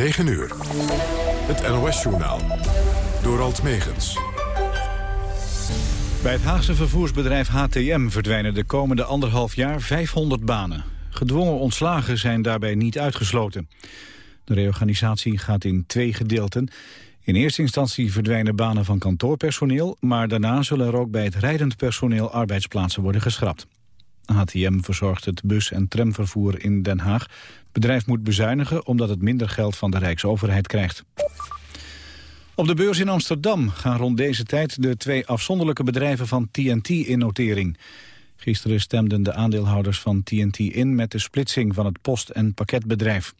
9 uur. Het NOS-journaal. Door Alt Megens. Bij het Haagse vervoersbedrijf HTM verdwijnen de komende anderhalf jaar 500 banen. Gedwongen ontslagen zijn daarbij niet uitgesloten. De reorganisatie gaat in twee gedeelten. In eerste instantie verdwijnen banen van kantoorpersoneel... maar daarna zullen er ook bij het rijdend personeel arbeidsplaatsen worden geschrapt. HTM verzorgt het bus- en tramvervoer in Den Haag. Het bedrijf moet bezuinigen omdat het minder geld van de Rijksoverheid krijgt. Op de beurs in Amsterdam gaan rond deze tijd de twee afzonderlijke bedrijven van TNT in notering. Gisteren stemden de aandeelhouders van TNT in met de splitsing van het post- en pakketbedrijf.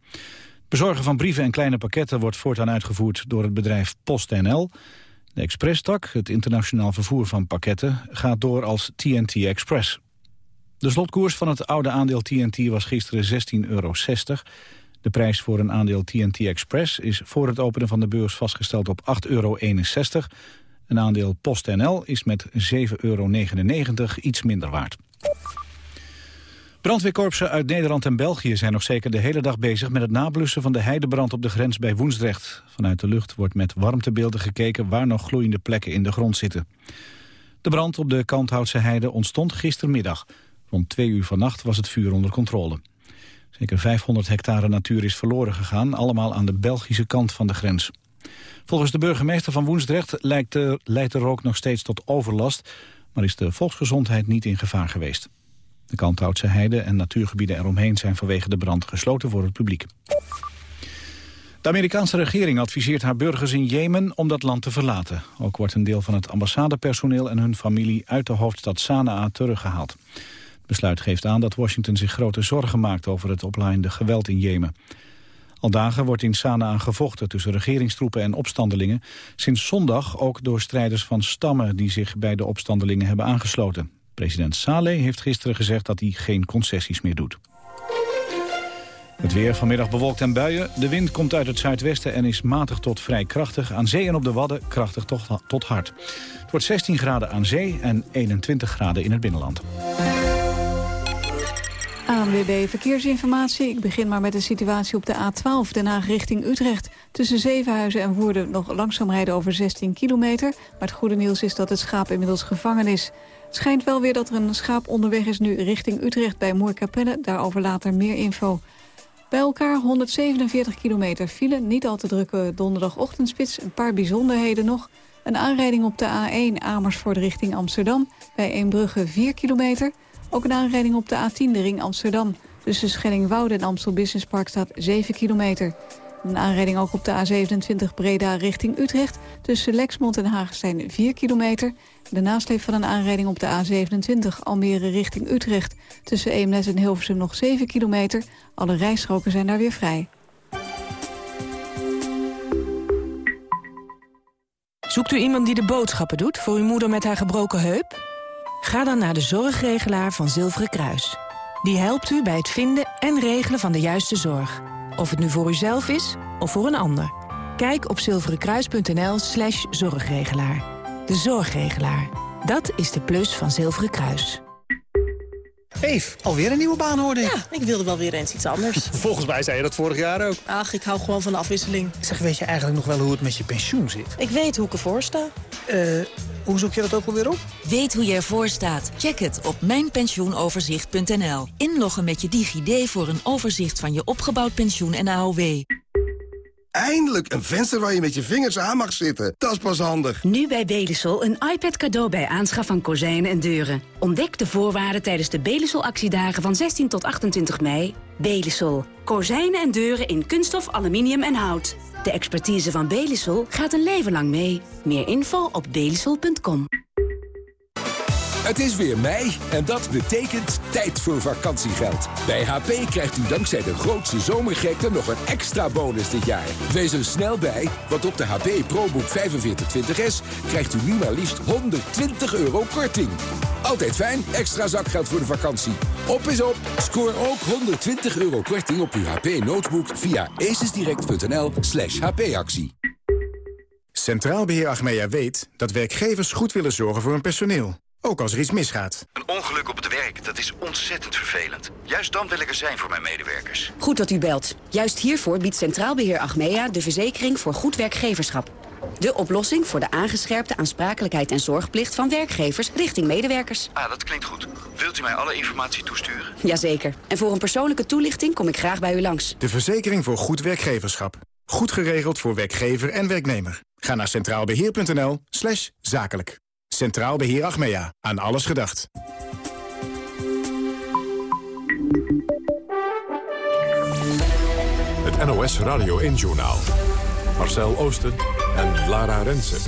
Bezorgen van brieven en kleine pakketten wordt voortaan uitgevoerd door het bedrijf PostNL. De expresstak, het internationaal vervoer van pakketten, gaat door als TNT Express. De slotkoers van het oude aandeel TNT was gisteren 16,60 euro. De prijs voor een aandeel TNT Express is voor het openen van de beurs vastgesteld op 8,61 euro. Een aandeel PostNL is met 7,99 euro iets minder waard. Brandweerkorpsen uit Nederland en België zijn nog zeker de hele dag bezig met het nablussen van de heidebrand op de grens bij Woensdrecht. Vanuit de lucht wordt met warmtebeelden gekeken waar nog gloeiende plekken in de grond zitten. De brand op de Kanthoutse heide ontstond gistermiddag. Rond twee uur vannacht was het vuur onder controle. Zeker 500 hectare natuur is verloren gegaan, allemaal aan de Belgische kant van de grens. Volgens de burgemeester van Woensdrecht leidt de, leidt rook nog steeds tot overlast, maar is de volksgezondheid niet in gevaar geweest. De Kanthoutse heide en natuurgebieden eromheen zijn vanwege de brand gesloten voor het publiek. De Amerikaanse regering adviseert haar burgers in Jemen om dat land te verlaten. Ook wordt een deel van het ambassadepersoneel en hun familie uit de hoofdstad Sanaa teruggehaald besluit geeft aan dat Washington zich grote zorgen maakt over het oplaaiende geweld in Jemen. Al dagen wordt in Sanaa gevochten tussen regeringstroepen en opstandelingen. Sinds zondag ook door strijders van stammen die zich bij de opstandelingen hebben aangesloten. President Saleh heeft gisteren gezegd dat hij geen concessies meer doet. Het weer vanmiddag bewolkt en buien. De wind komt uit het zuidwesten en is matig tot vrij krachtig. Aan zee en op de Wadden krachtig tot hard. Het wordt 16 graden aan zee en 21 graden in het binnenland. ANWB Verkeersinformatie. Ik begin maar met de situatie op de A12 Den Haag richting Utrecht. Tussen Zevenhuizen en Woerden nog langzaam rijden over 16 kilometer. Maar het goede nieuws is dat het schaap inmiddels gevangen is. Het schijnt wel weer dat er een schaap onderweg is nu richting Utrecht bij Moerkapelle. Daarover later meer info. Bij elkaar 147 kilometer file, niet al te drukke donderdagochtendspits. Een paar bijzonderheden nog. Een aanrijding op de A1 Amersfoort richting Amsterdam. Bij Eembrugge 4 kilometer... Ook een aanrijding op de A10, de ring Amsterdam. Tussen Schellingwoude en Amstel Business Park staat 7 kilometer. Een aanrijding ook op de A27 Breda richting Utrecht. Tussen Lexmond en Hagestein 4 kilometer. De nasleep van een aanrijding op de A27 Almere richting Utrecht. Tussen Eemnes en Hilversum nog 7 kilometer. Alle rijstroken zijn daar weer vrij. Zoekt u iemand die de boodschappen doet voor uw moeder met haar gebroken heup? Ga dan naar de zorgregelaar van Zilveren Kruis. Die helpt u bij het vinden en regelen van de juiste zorg. Of het nu voor uzelf is of voor een ander. Kijk op zilverenkruis.nl slash zorgregelaar. De zorgregelaar. Dat is de plus van Zilveren Kruis. Eef, alweer een nieuwe baan hoorde ik. Ja, ik wilde wel weer eens iets anders. Volgens mij zei je dat vorig jaar ook. Ach, ik hou gewoon van de afwisseling. Zeg, weet je eigenlijk nog wel hoe het met je pensioen zit? Ik weet hoe ik ervoor sta. Eh... Hoe zoek je dat ook alweer op? Weet hoe je ervoor staat? Check het op mijnpensioenoverzicht.nl. Inloggen met je DigiD voor een overzicht van je opgebouwd pensioen en AOW. Eindelijk een venster waar je met je vingers aan mag zitten. Dat is pas handig. Nu bij Belisol een iPad cadeau bij aanschaf van kozijnen en deuren. Ontdek de voorwaarden tijdens de Belisol actiedagen van 16 tot 28 mei. Belisol. Kozijnen en deuren in kunststof, aluminium en hout. De expertise van Belisol gaat een leven lang mee. Meer info op belisol.com. Het is weer mei en dat betekent tijd voor vakantiegeld. Bij HP krijgt u dankzij de grootste zomergekte nog een extra bonus dit jaar. Wees er snel bij, want op de HP ProBook 4520S krijgt u nu maar liefst 120 euro korting. Altijd fijn, extra zakgeld voor de vakantie. Op is op, scoor ook 120 euro korting op uw HP notebook via acesdirect.nl slash hpactie. Centraal Beheer Achmea weet dat werkgevers goed willen zorgen voor hun personeel. Ook als er iets misgaat. Een ongeluk op het werk, dat is ontzettend vervelend. Juist dan wil ik er zijn voor mijn medewerkers. Goed dat u belt. Juist hiervoor biedt Centraal Beheer Achmea de verzekering voor goed werkgeverschap. De oplossing voor de aangescherpte aansprakelijkheid en zorgplicht van werkgevers richting medewerkers. Ah, dat klinkt goed. Wilt u mij alle informatie toesturen? Jazeker. En voor een persoonlijke toelichting kom ik graag bij u langs. De verzekering voor goed werkgeverschap. Goed geregeld voor werkgever en werknemer. Ga naar centraalbeheer.nl slash zakelijk. Centraal Beheer Achmea. Aan alles gedacht. Het NOS Radio 1-journaal. Marcel Oosten en Lara Rensen.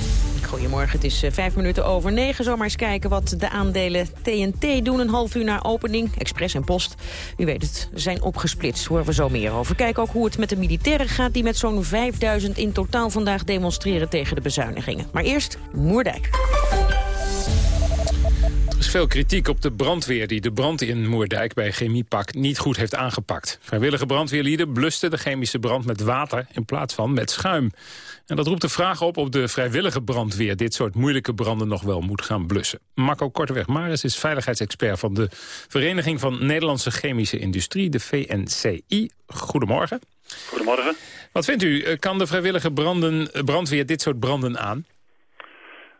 Goedemorgen, het is eh, vijf minuten over negen. Zomaar eens kijken wat de aandelen TNT doen een half uur na opening. Express en Post, u weet het, zijn opgesplitst. Horen we zo meer over. Kijk ook hoe het met de militairen gaat... die met zo'n 5000 in totaal vandaag demonstreren tegen de bezuinigingen. Maar eerst Moerdijk. Veel kritiek op de brandweer die de brand in Moerdijk bij Chemiepak niet goed heeft aangepakt. Vrijwillige brandweerlieden blusten de chemische brand met water in plaats van met schuim. En dat roept de vraag op of de vrijwillige brandweer dit soort moeilijke branden nog wel moet gaan blussen. Marco Korteweg Maris is veiligheidsexpert van de Vereniging van Nederlandse Chemische Industrie, de VNCI. Goedemorgen. Goedemorgen. Wat vindt u, kan de vrijwillige branden, brandweer dit soort branden aan?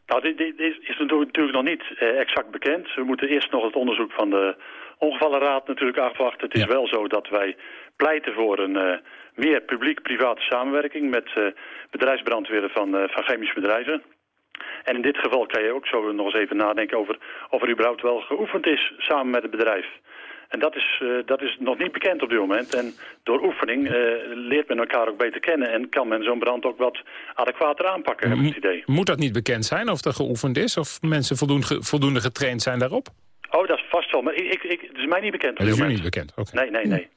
Nou, dit, dit is, natuurlijk nog niet eh, exact bekend. We moeten eerst nog het onderzoek van de ongevallenraad natuurlijk afwachten. Het is wel zo dat wij pleiten voor een uh, meer publiek-private samenwerking met uh, bedrijfsbrandweer van, van chemische bedrijven. En in dit geval kan je ook zo nog eens even nadenken over of er überhaupt wel geoefend is samen met het bedrijf. En dat is, uh, dat is nog niet bekend op dit moment. En door oefening uh, leert men elkaar ook beter kennen... en kan men zo'n brand ook wat adequater aanpakken, heb ik het idee. Moet dat niet bekend zijn of er geoefend is? Of mensen voldoende, voldoende getraind zijn daarop? Oh, dat is vast wel. Maar ik, ik, het is mij niet bekend. Dat is u niet bekend? Okay. Nee, nee, nee.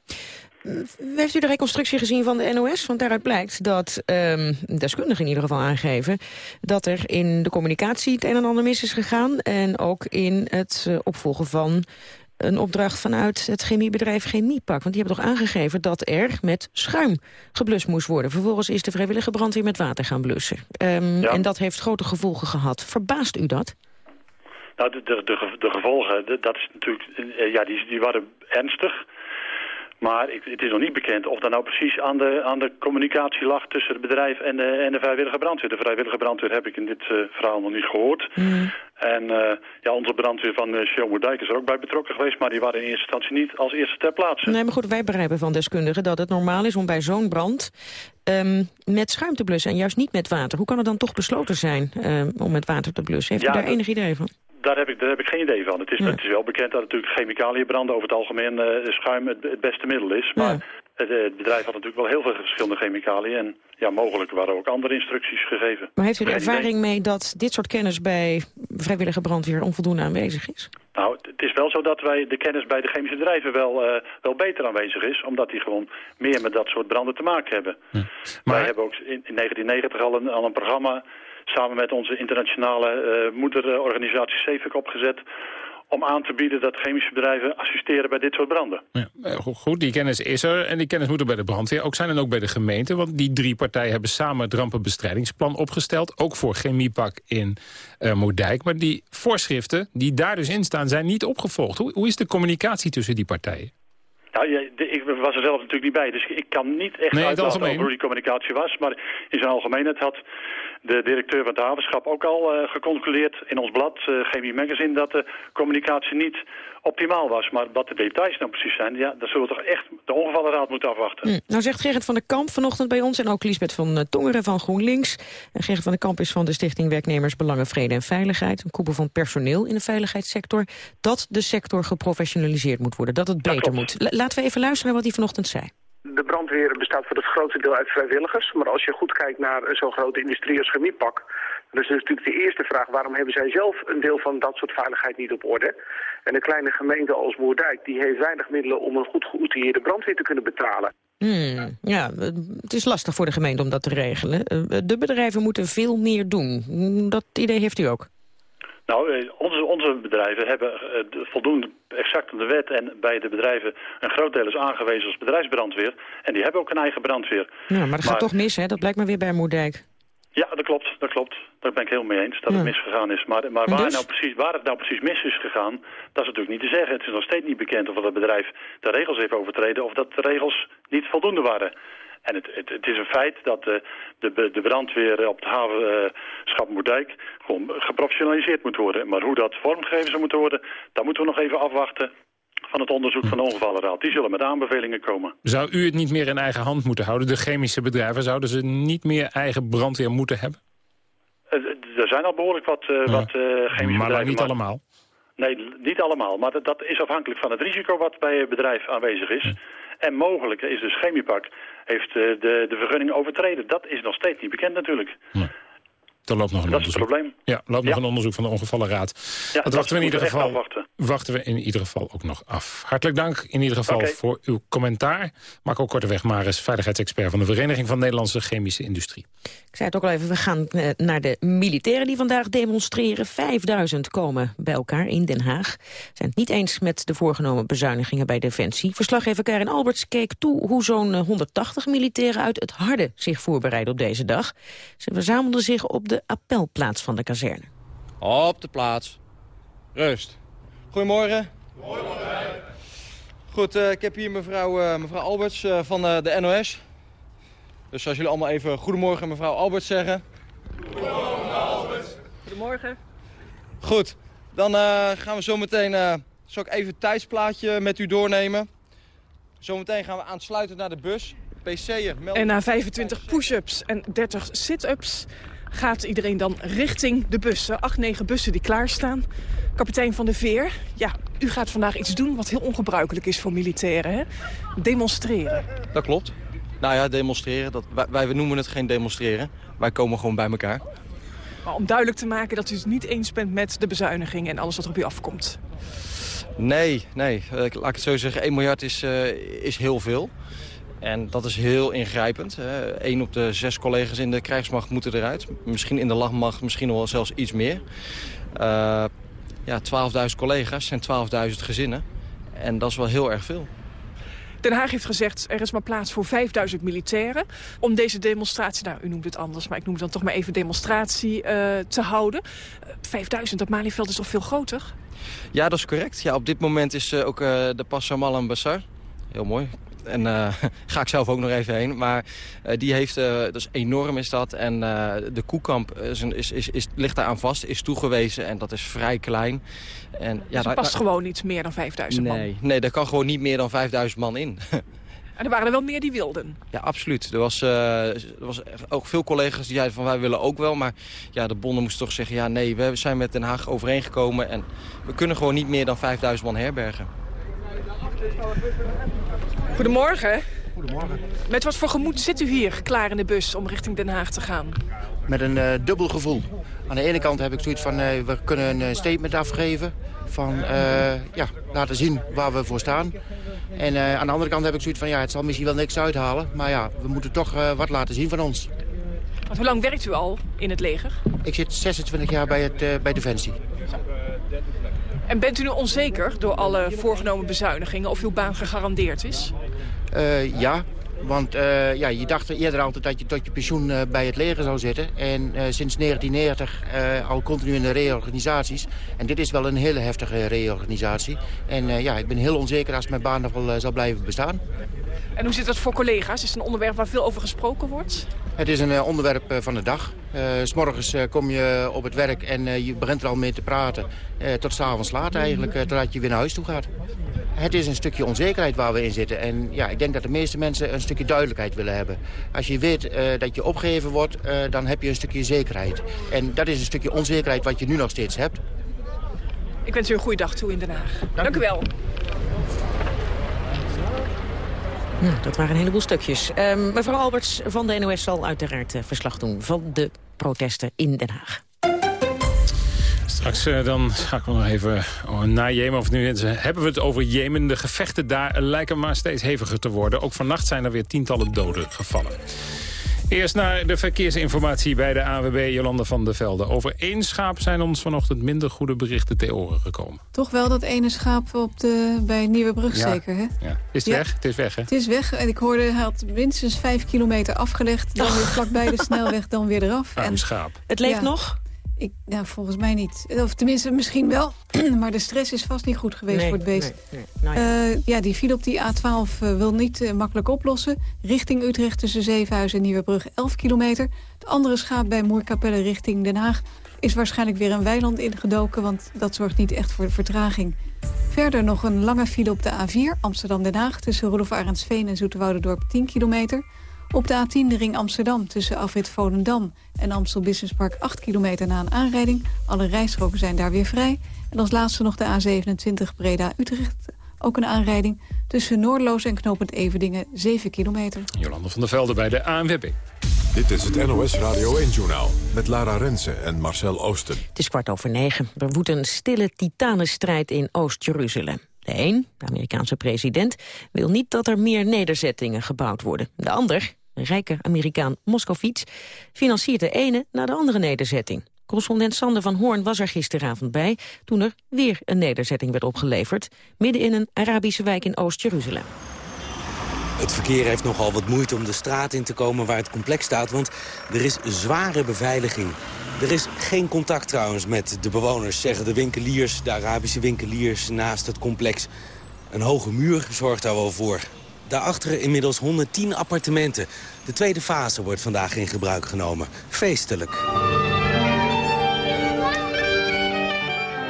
Heeft u de reconstructie gezien van de NOS? Want daaruit blijkt dat um, deskundigen in ieder geval aangeven... dat er in de communicatie het een en ander mis is gegaan... en ook in het uh, opvolgen van een opdracht vanuit het chemiebedrijf Chemiepak. Want die hebben toch aangegeven dat er met schuim geblust moest worden. Vervolgens is de vrijwillige brandweer met water gaan blussen. Um, ja. En dat heeft grote gevolgen gehad. Verbaast u dat? Nou, de, de, de, de gevolgen, dat is natuurlijk, ja, die, die waren ernstig. Maar ik, het is nog niet bekend of dat nou precies aan de, aan de communicatie lag tussen het bedrijf en de, en de vrijwillige brandweer. De vrijwillige brandweer heb ik in dit uh, verhaal nog niet gehoord. Mm. En uh, ja, onze brandweer van uh, Sjomerdijk is er ook bij betrokken geweest, maar die waren in eerste instantie niet als eerste ter plaatse. Nee, maar goed, wij begrijpen van deskundigen dat het normaal is om bij zo'n brand um, met schuim te blussen en juist niet met water. Hoe kan het dan toch besloten zijn um, om met water te blussen? Heeft ja, u daar enig idee van? Daar heb, ik, daar heb ik geen idee van. Het is, het is wel bekend dat natuurlijk chemicaliënbranden over het algemeen uh, schuim het, het, beste middel is. Maar ja. het, het, bedrijf had natuurlijk wel heel veel verschillende chemicaliën. En ja, mogelijk waren ook andere instructies gegeven. Maar heeft u er ervaring mee dat dit soort kennis bij vrijwillige brandweer onvoldoende aanwezig is? Nou, het is wel zo dat wij de kennis bij de chemische bedrijven wel, uh, wel beter aanwezig is. Omdat die gewoon meer met dat soort branden te maken hebben. Ja. Maar... Wij hebben ook in, in 1990 al een, al een programma samen met onze internationale uh, moederorganisatie CEFIC opgezet om aan te bieden dat chemische bedrijven assisteren bij dit soort branden. Ja, goed, die kennis is er en die kennis moet er bij de brandweer ook zijn en ook bij de gemeente. Want die drie partijen hebben samen het rampenbestrijdingsplan opgesteld. Ook voor chemiepak in uh, Moerdijk. Maar die voorschriften die daar dus in staan zijn niet opgevolgd. Hoe, hoe is de communicatie tussen die partijen? Nou, ja, de, ik was er zelf natuurlijk niet bij, dus ik kan niet echt nee, uitlaten over hoe die communicatie was. Maar in zijn algemeenheid had de directeur van het havenschap ook al uh, geconcludeerd in ons blad, uh, Chemie Magazine, dat de communicatie niet optimaal was. Maar wat de details nou precies zijn, ja, dat zullen we toch echt de ongevallenraad moeten afwachten. Hm. Nou zegt Gerrit van der Kamp vanochtend bij ons en ook Lisbeth van uh, Tongeren van GroenLinks. En Gerrit van der Kamp is van de Stichting Werknemers Belangen, Vrede en Veiligheid. Een koepel van personeel in de veiligheidssector. Dat de sector geprofessionaliseerd moet worden, dat het beter moet. Laten we even luisteren naar wat hij vanochtend zei de brandweer bestaat voor het grootste deel uit vrijwilligers. Maar als je goed kijkt naar zo'n grote industrie als chemiepak... dan is natuurlijk de eerste vraag... waarom hebben zij zelf een deel van dat soort veiligheid niet op orde? En een kleine gemeente als Moerdijk... die heeft weinig middelen om een goed geoutilleerde brandweer te kunnen betalen. Hmm, ja, het is lastig voor de gemeente om dat te regelen. De bedrijven moeten veel meer doen. Dat idee heeft u ook? Nou, onze, onze bedrijven hebben voldoende exact aan de wet en bij de bedrijven een groot deel is aangewezen als bedrijfsbrandweer. En die hebben ook een eigen brandweer. Ja, maar dat gaat toch mis, hè? Dat blijkt maar weer bij Moerdijk. Ja, dat klopt, dat klopt. Daar ben ik heel mee eens, dat het misgegaan is. Maar, maar waar, Dus? nou precies, waar het nou precies mis is gegaan, dat is natuurlijk niet te zeggen. Het is nog steeds niet bekend of dat het bedrijf de regels heeft overtreden of dat de regels niet voldoende waren. En het, het, het is een feit dat de, de, de brandweer op het havenschap Moerdijk gewoon geprofessionaliseerd moet worden. Maar hoe dat vormgegeven zou moeten worden, daar moeten we nog even afwachten van het onderzoek van de ongevallenraad. Die zullen met aanbevelingen komen. Zou u het niet meer in eigen hand moeten houden? De chemische bedrijven, zouden ze niet meer eigen brandweer moeten hebben? Eh, Er zijn al behoorlijk wat, eh, wat eh, chemische maar bedrijven. niet allemaal. Nee, niet allemaal. Maar dat, dat is afhankelijk van het risico wat bij het bedrijf aanwezig is. En mogelijk is dus Chemiepak heeft eh, de, de vergunning overtreden. Dat is nog steeds niet bekend natuurlijk. Er loopt nog een Dat is het onderzoek. probleem. Ja, loopt nog een onderzoek van de ongevallenraad. Ja, dat wachten we in ieder geval. afwachten. Wachten we in ieder geval ook nog af. Hartelijk dank in ieder geval voor uw commentaar. Marco Korteweg Maris, veiligheidsexpert van de Vereniging van Nederlandse Chemische Industrie. Ik zei het ook al even, we gaan eh, naar de militairen die vandaag demonstreren. 5000 komen bij elkaar in Den Haag. Zijn het niet eens met de voorgenomen bezuinigingen bij Defensie. Verslaggever Karin Alberts keek toe hoe zo'n eh, 180 militairen uit het harde zich voorbereiden op deze dag. Ze verzamelden zich op de appelplaats van de kazerne. Op de plaats. Rust. Goedemorgen. Goed, eh, ik heb hier mevrouw, eh, mevrouw Alberts eh, van eh, de NOS. Dus als jullie allemaal even goedemorgen mevrouw Alberts zeggen. Goedemorgen. Goed, dan eh, gaan we zo meteen... eh, zal ik even het tijdsplaatje met u doornemen. Zometeen gaan we aansluiten naar de bus. PC'er, meld... En na 25 push-ups en 30 sit-ups gaat iedereen dan richting de bussen. Acht, negen bussen die klaarstaan. Kapitein van de Veer, ja, u gaat vandaag iets doen wat heel ongebruikelijk is voor militairen, hè? Demonstreren. Dat klopt. Nou ja, demonstreren. Dat, wij, wij noemen het geen demonstreren. Wij komen gewoon bij elkaar. Maar om duidelijk te maken dat u het niet eens bent met de bezuiniging en alles wat er op u afkomt. Nee, nee. Eh, laat ik het zo zeggen. 1 miljard is, eh, is heel veel. En dat is heel ingrijpend. Eén op de zes collega's in de krijgsmacht moeten eruit. Misschien in de landmacht, misschien wel zelfs iets meer. Eh, ja, 12.000 collega's zijn 12.000 gezinnen. En dat is wel heel erg veel. Den Haag heeft gezegd, er is maar plaats voor 5000 militairen. Om deze demonstratie, nou u noemt het anders, maar ik noem het dan toch maar even demonstratie eh, te houden. Eh, 5000, dat Malieveld is toch veel groter? Ja, dat is correct. Ja, op dit moment is ook de Passer Malam Bassar. Heel mooi. En eh ga ik zelf ook nog even heen. Maar eh, die heeft, is enorm is dat. En de koekamp is, is, is, is, ligt daar aan vast, is toegewezen. En dat is vrij klein. En, ja, dus er past daar- gewoon niet meer dan 5000 man. Nee, nee, daar kan gewoon niet meer dan 5000 man in. En er waren er wel meer die wilden. Ja, absoluut. Er was, er was ook veel collega's die zeiden van wij willen ook wel. Maar ja, de bonden moesten toch zeggen, ja nee, we zijn met Den Haag overeengekomen. En we kunnen gewoon niet meer dan 5000 man herbergen. Goedemorgen. Goedemorgen. Met wat voor gemoed zit u hier klaar in de bus om richting Den Haag te gaan? Met een eh, dubbel gevoel. Aan de ene kant heb ik zoiets van, eh, we kunnen een eh, statement afgeven. Van, ja, laten zien waar we voor staan. En aan de andere kant heb ik zoiets van, ja, het zal misschien wel niks uithalen. Maar ja, we moeten toch wat laten zien van ons. Want hoe lang werkt u al in het leger? Ik zit 26 jaar bij, het, bij Defensie. En bent u nu onzeker door alle voorgenomen bezuinigingen of uw baan gegarandeerd is? Eh, ja, want eh, ja, je dacht eerder altijd dat je tot je pensioen eh, bij het leger zou zitten. En eh, sinds 1990 eh, al continu in de reorganisaties. En dit is wel een hele heftige reorganisatie. En ja, ik ben heel onzeker als mijn baan nog wel zal blijven bestaan. En hoe zit dat voor collega's? Is het een onderwerp waar veel over gesproken wordt? Het is een onderwerp van de dag. S morgens eh, kom je op het werk en je begint er al mee te praten. tot s'avonds laat eigenlijk, totdat je weer naar huis toe gaat. Het is een stukje onzekerheid waar we in zitten. En ja, ik denk dat de meeste mensen een stukje duidelijkheid willen hebben. Als je weet eh, dat je opgegeven wordt, eh, dan heb je een stukje zekerheid. En dat is een stukje onzekerheid wat je nu nog steeds hebt. Ik wens u een goede dag toe in Den Haag. Dank, u wel. Nou, dat waren een heleboel stukjes. Ehm, mevrouw Alberts van de NOS zal uiteraard eh, verslag doen van de protesten in Den Haag. Straks eh, dan ga ik nog even oh, naar Jemen. Of nu hebben we het over Jemen. De gevechten daar lijken maar steeds heviger te worden. Ook vannacht zijn er weer tientallen doden gevallen. Eerst naar de verkeersinformatie bij de AWB Jolanda van der Velde. Over één schaap zijn ons vanochtend minder goede berichten ter oren gekomen. Toch wel dat ene schaap op de, bij Nieuwebrug Ja. zeker, hè? Ja. Is het Ja. weg? Het is weg, hè? Het is weg en ik hoorde, hij had minstens vijf kilometer afgelegd. Dan weer vlakbij de snelweg, dan weer eraf. Arm schaap. Het leeft Ja. nog? Ik, nou, volgens mij niet. Of tenminste, misschien wel. maar de stress is vast niet goed geweest Nee, voor het beest. nee, nee. Nou ja. Eh, ja, die file op die A12 eh, wil niet eh, makkelijk oplossen. Richting Utrecht tussen Zevenhuizen en Nieuwebrug 11 kilometer. Het andere schaap bij Moerkapelle richting Den Haag... is waarschijnlijk weer een weiland ingedoken... want dat zorgt niet echt voor vertraging. Verder nog een lange file op de A4 Amsterdam-Den Haag... tussen Rudolf Arendsveen en Zoeterwoudendorp 10 kilometer. Op de A10 de ring Amsterdam tussen Afrit Volendam... en Amstel Business Park 8 kilometer na een aanrijding. Alle rijstroken zijn daar weer vrij. En als laatste nog de A27 Breda-Utrecht. Ook een aanrijding tussen Noordloos en Knopend Everdingen 7 kilometer. Jolanda van der Velde bij de ANWB. Dit is het NOS Radio 1-journaal met Lara Rensen en Marcel Oosten. Het is kwart over negen. Er woedt een stille titanenstrijd in Oost-Jeruzalem. De een, de Amerikaanse president, wil niet dat er meer nederzettingen gebouwd worden. De ander, rijke Amerikaan Moskovits, financiert de ene na de andere nederzetting. Correspondent Sander van Hoorn was er gisteravond bij... toen er weer een nederzetting werd opgeleverd... midden in een Arabische wijk in Oost-Jeruzalem. Het verkeer heeft nogal wat moeite om de straat in te komen waar het complex staat, want er is zware beveiliging. Er is geen contact trouwens met de bewoners, zeggen de winkeliers, de Arabische winkeliers naast het complex. Een hoge muur zorgt daar wel voor. Daarachter inmiddels 110 appartementen. De tweede fase wordt vandaag in gebruik genomen. Feestelijk.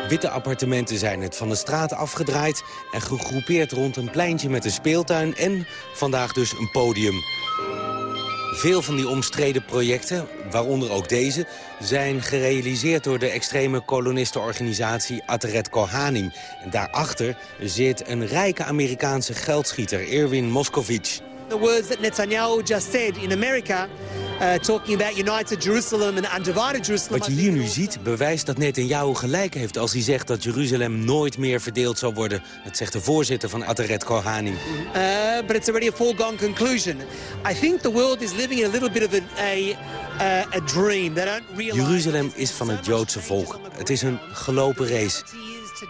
Witte appartementen zijn het van de straat afgedraaid... en gegroepeerd rond een pleintje met een speeltuin en vandaag dus een podium. Veel van die omstreden projecten, waaronder ook deze... zijn gerealiseerd door de extreme kolonistenorganisatie Ateret Kohanim. En daarachter zit een rijke Amerikaanse geldschieter, Erwin Moskovich. The words that Netanyahu just said in America, uh, talking about united Jerusalem and undivided Jerusalem. Wat je hier nu ziet bewijst dat Netanyahu gelijk heeft als hij zegt dat Jeruzalem nooit meer verdeeld zal worden. Dat zegt de voorzitter van Ateret Kohanim. Uh, but it's already a foregone conclusion. I think the world is living in a little bit of a, a, uh, a dream. They don't realize Jeruzalem is van het Joodse volk. Het is een gelopen race.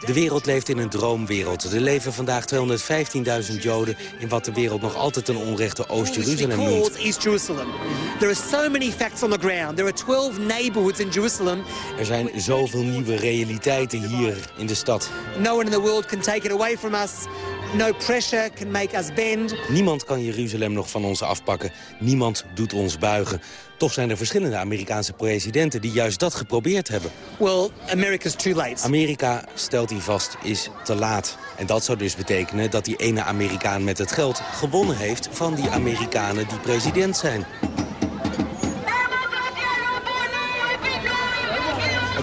De wereld leeft in een droomwereld. Er leven vandaag 215.000 Joden in wat de wereld nog altijd een onrechte Oost-Jeruzalem noemt. There are so many facts on the ground. There are 12 neighborhoods in Jerusalem. Er zijn zoveel nieuwe realiteiten hier in de stad. No one in the world can take it away from us. No pressure can make us bend. Niemand kan Jeruzalem nog van ons afpakken. Niemand doet ons buigen. Toch zijn er verschillende Amerikaanse presidenten die juist dat geprobeerd hebben. Well, America's too late. Amerika, stelt hij vast, is te laat. En dat zou dus betekenen dat die ene Amerikaan met het geld gewonnen heeft van die Amerikanen die president zijn.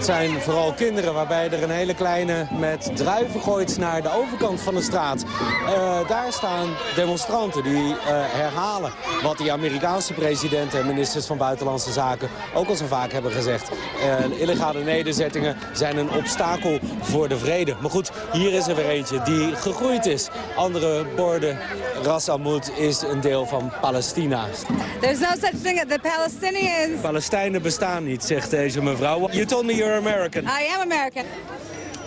Het zijn vooral kinderen waarbij er een hele kleine met druiven gooit naar de overkant van de straat. Eh, daar staan demonstranten die eh, herhalen wat die Amerikaanse presidenten en ministers van Buitenlandse Zaken ook al zo vaak hebben gezegd. Eh, illegale nederzettingen zijn een obstakel voor de vrede. Maar goed, hier is er weer eentje die gegroeid is. Andere borden, Ras Amud is een deel van Palestina. There's no such thing as the Palestinians. Palestijnen bestaan niet, zegt deze mevrouw. You told me you're American. I am American.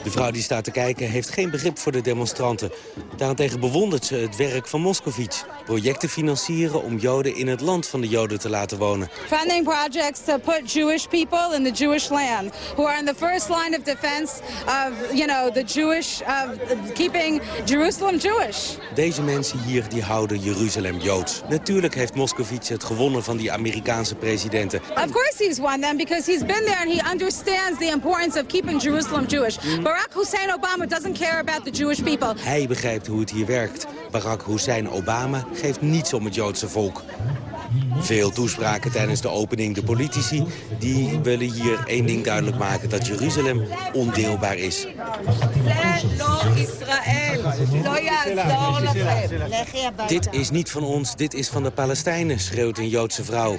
De vrouw die staat te kijken heeft geen begrip voor de demonstranten. Daarentegen bewondert ze het werk van Moskovits. Projecten financieren om Joden in het land van de Joden te laten wonen. Funding projects to put Jewish people in the Jewish land, who are in the first line of defense of, you know, the Jewish, of keeping Jerusalem Jewish. Deze mensen hier die houden Jeruzalem Joods. Natuurlijk heeft Moskovits het gewonnen van die Amerikaanse presidenten. Of course he's won them because he's been there and he understands the importance of keeping Jerusalem Jewish. Barack Hussein Obama doesn't care about the Jewish people. Hij begrijpt hoe het hier werkt. Barack Hussein Obama geeft niets om het Joodse volk. Veel toespraken tijdens de opening. De politici die willen hier één ding duidelijk maken. Dat Jeruzalem ondeelbaar is. Dit is niet van ons, dit is van de Palestijnen, schreeuwt een Joodse vrouw.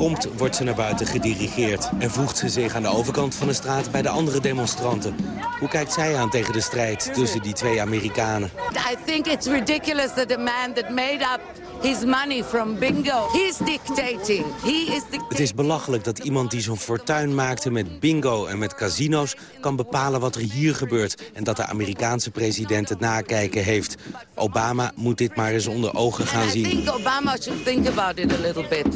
Prompt wordt ze naar buiten gedirigeerd en voegt ze zich aan de overkant van de straat bij de andere demonstranten. Hoe kijkt zij aan tegen de strijd tussen die twee Amerikanen? I think it's ridiculous that a man that made up his money from bingo, he's dictating. He is dictating. Het is belachelijk dat iemand die zo'n fortuin maakte met bingo en met casino's... kan bepalen wat er hier gebeurt en dat de Amerikaanse president het nakijken heeft. Obama moet dit maar eens onder ogen gaan I zien. think Obama should think about it a little bit.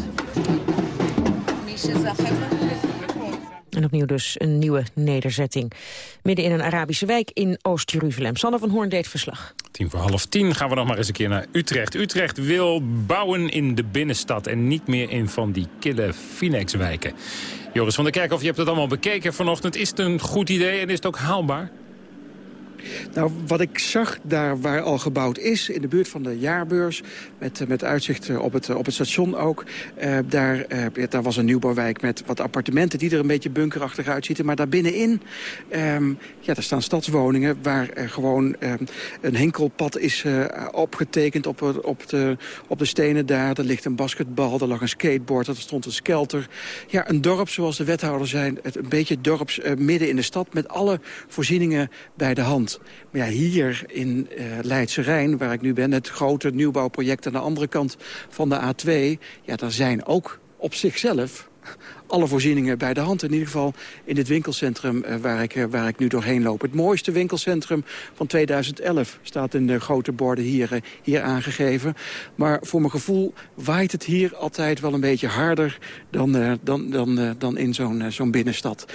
En opnieuw dus een nieuwe nederzetting. Midden in een Arabische wijk in Oost-Jeruzalem. Sanne van Hoorn deed verslag. Tien voor half tien gaan we nog maar eens een keer naar Utrecht. Utrecht wil bouwen in de binnenstad en niet meer in van die kille Finex-wijken. Joris van der Kerkhoff, je hebt het allemaal bekeken vanochtend. Is het een goed idee en is het ook haalbaar? Nou, wat ik zag daar waar al gebouwd is, in de buurt van de jaarbeurs... met, eh, met uitzicht eh, op het, eh, op het station ook... daar, daar was een nieuwbouwwijk met wat appartementen... die er een beetje bunkerachtig uitzieten. Maar daar binnenin, ehm, ja, daar staan stadswoningen... waar gewoon ehm, een henkelpad is opgetekend op, op, de, op de stenen daar. Er ligt een basketbal, er lag een skateboard, er stond een skelter. Ja, een dorp zoals de wethouder zijn. Het, een beetje dorps midden in de stad... met alle voorzieningen bij de hand. Maar ja, hier in eh Leidse Rijn, waar ik nu ben... het grote nieuwbouwproject aan de andere kant van de A2... ja, daar zijn ook op zichzelf alle voorzieningen bij de hand. In ieder geval in dit winkelcentrum eh, waar, ik, eh, waar ik nu doorheen loop. Het mooiste winkelcentrum van 2011 staat in de grote borden hier, eh, hier aangegeven. Maar voor mijn gevoel waait het hier altijd wel een beetje harder... dan, dan, dan, dan in zo'n zo'n binnenstad.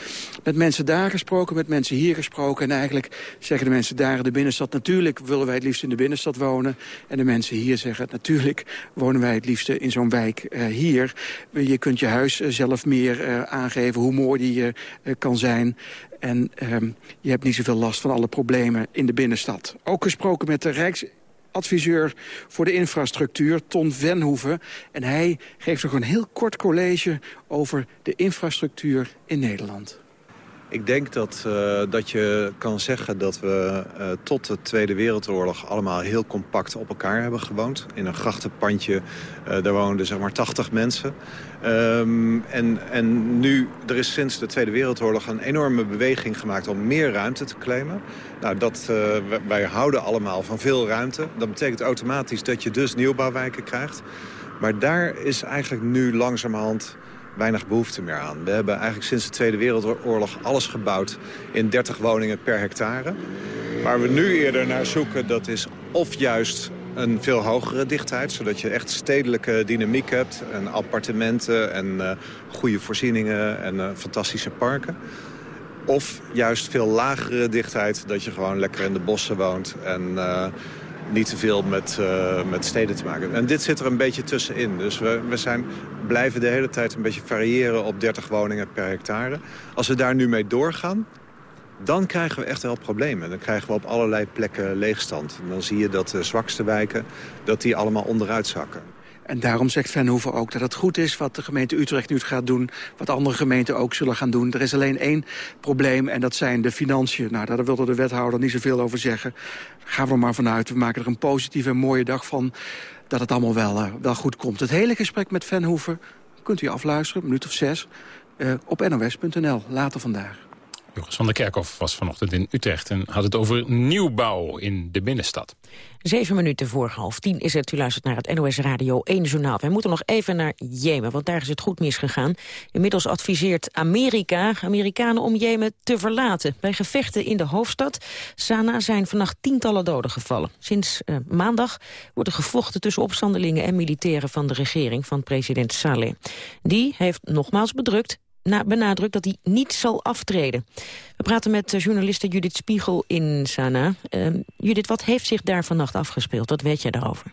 Met mensen daar gesproken, met mensen hier gesproken... en eigenlijk zeggen de mensen daar in de binnenstad... natuurlijk willen wij het liefst in de binnenstad wonen. En de mensen hier zeggen natuurlijk wonen wij het liefste in zo'n wijk hier. Je kunt je huis zelf meer eh, aangeven hoe mooi die eh, eh, kan zijn. En ehm, je hebt niet zoveel last van alle problemen in de binnenstad. Ook gesproken met de Rijksadviseur voor de infrastructuur, Ton Venhoeven. En hij geeft nog een heel kort college over de infrastructuur in Nederland. Ik denk dat, eh, dat je kan zeggen dat we eh, tot de Tweede Wereldoorlog allemaal heel compact op elkaar hebben gewoond. In een grachtenpandje, eh, daar woonden zeg maar 80 mensen. Ehm, en, en nu, er is sinds de Tweede Wereldoorlog een enorme beweging gemaakt om meer ruimte te claimen. Nou, dat, wij houden allemaal van veel ruimte. Dat betekent automatisch dat je dus nieuwbouwwijken krijgt. Maar daar is eigenlijk nu langzamerhand weinig behoefte meer aan. We hebben eigenlijk sinds de Tweede Wereldoorlog alles gebouwd in 30 woningen per hectare. Waar we nu eerder naar zoeken, dat is of juist een veel hogere dichtheid... zodat je echt stedelijke dynamiek hebt en appartementen en eh, goede voorzieningen en eh, fantastische parken. Of juist veel lagere dichtheid, dat je gewoon lekker in de bossen woont... en eh, niet te veel met, eh, met steden te maken. En dit zit er een beetje tussenin. Dus we, we zijn, blijven de hele tijd een beetje variëren op 30 woningen per hectare. Als we daar nu mee doorgaan, dan krijgen we echt wel problemen. Dan krijgen we op allerlei plekken leegstand. En dan zie je dat de zwakste wijken, dat die allemaal onderuit zakken. En daarom zegt Venhoeven ook dat het goed is wat de gemeente Utrecht nu gaat doen. Wat andere gemeenten ook zullen gaan doen. Er is alleen één probleem en dat zijn de financiën. Nou, daar wilde de wethouder niet zoveel over zeggen. Gaan we maar vanuit. We maken er een positieve en mooie dag van. Dat het allemaal wel, eh, wel goed komt. Het hele gesprek met Venhoeven kunt u afluisteren, een minuut of zes. eh, op nos.nl, later vandaag. Van der Kerkhoff was vanochtend in Utrecht en had het over nieuwbouw in de binnenstad. Zeven minuten voor half tien is het. U luistert naar het NOS Radio 1 Journaal. Wij moeten nog even naar Jemen, want daar is het goed misgegaan. Inmiddels adviseert Amerika Amerikanen om Jemen te verlaten. Bij gevechten in de hoofdstad Sanaa zijn vannacht tientallen doden gevallen. Sinds eh, maandag wordt er gevochten tussen opstandelingen en militairen van de regering van president Saleh. Die heeft nogmaals bedrukt benadrukt dat hij niet zal aftreden. We praten met eh, journaliste Judith Spiegel in Sanaa. Uh, Judith, wat heeft zich daar vannacht afgespeeld? Wat weet jij daarover?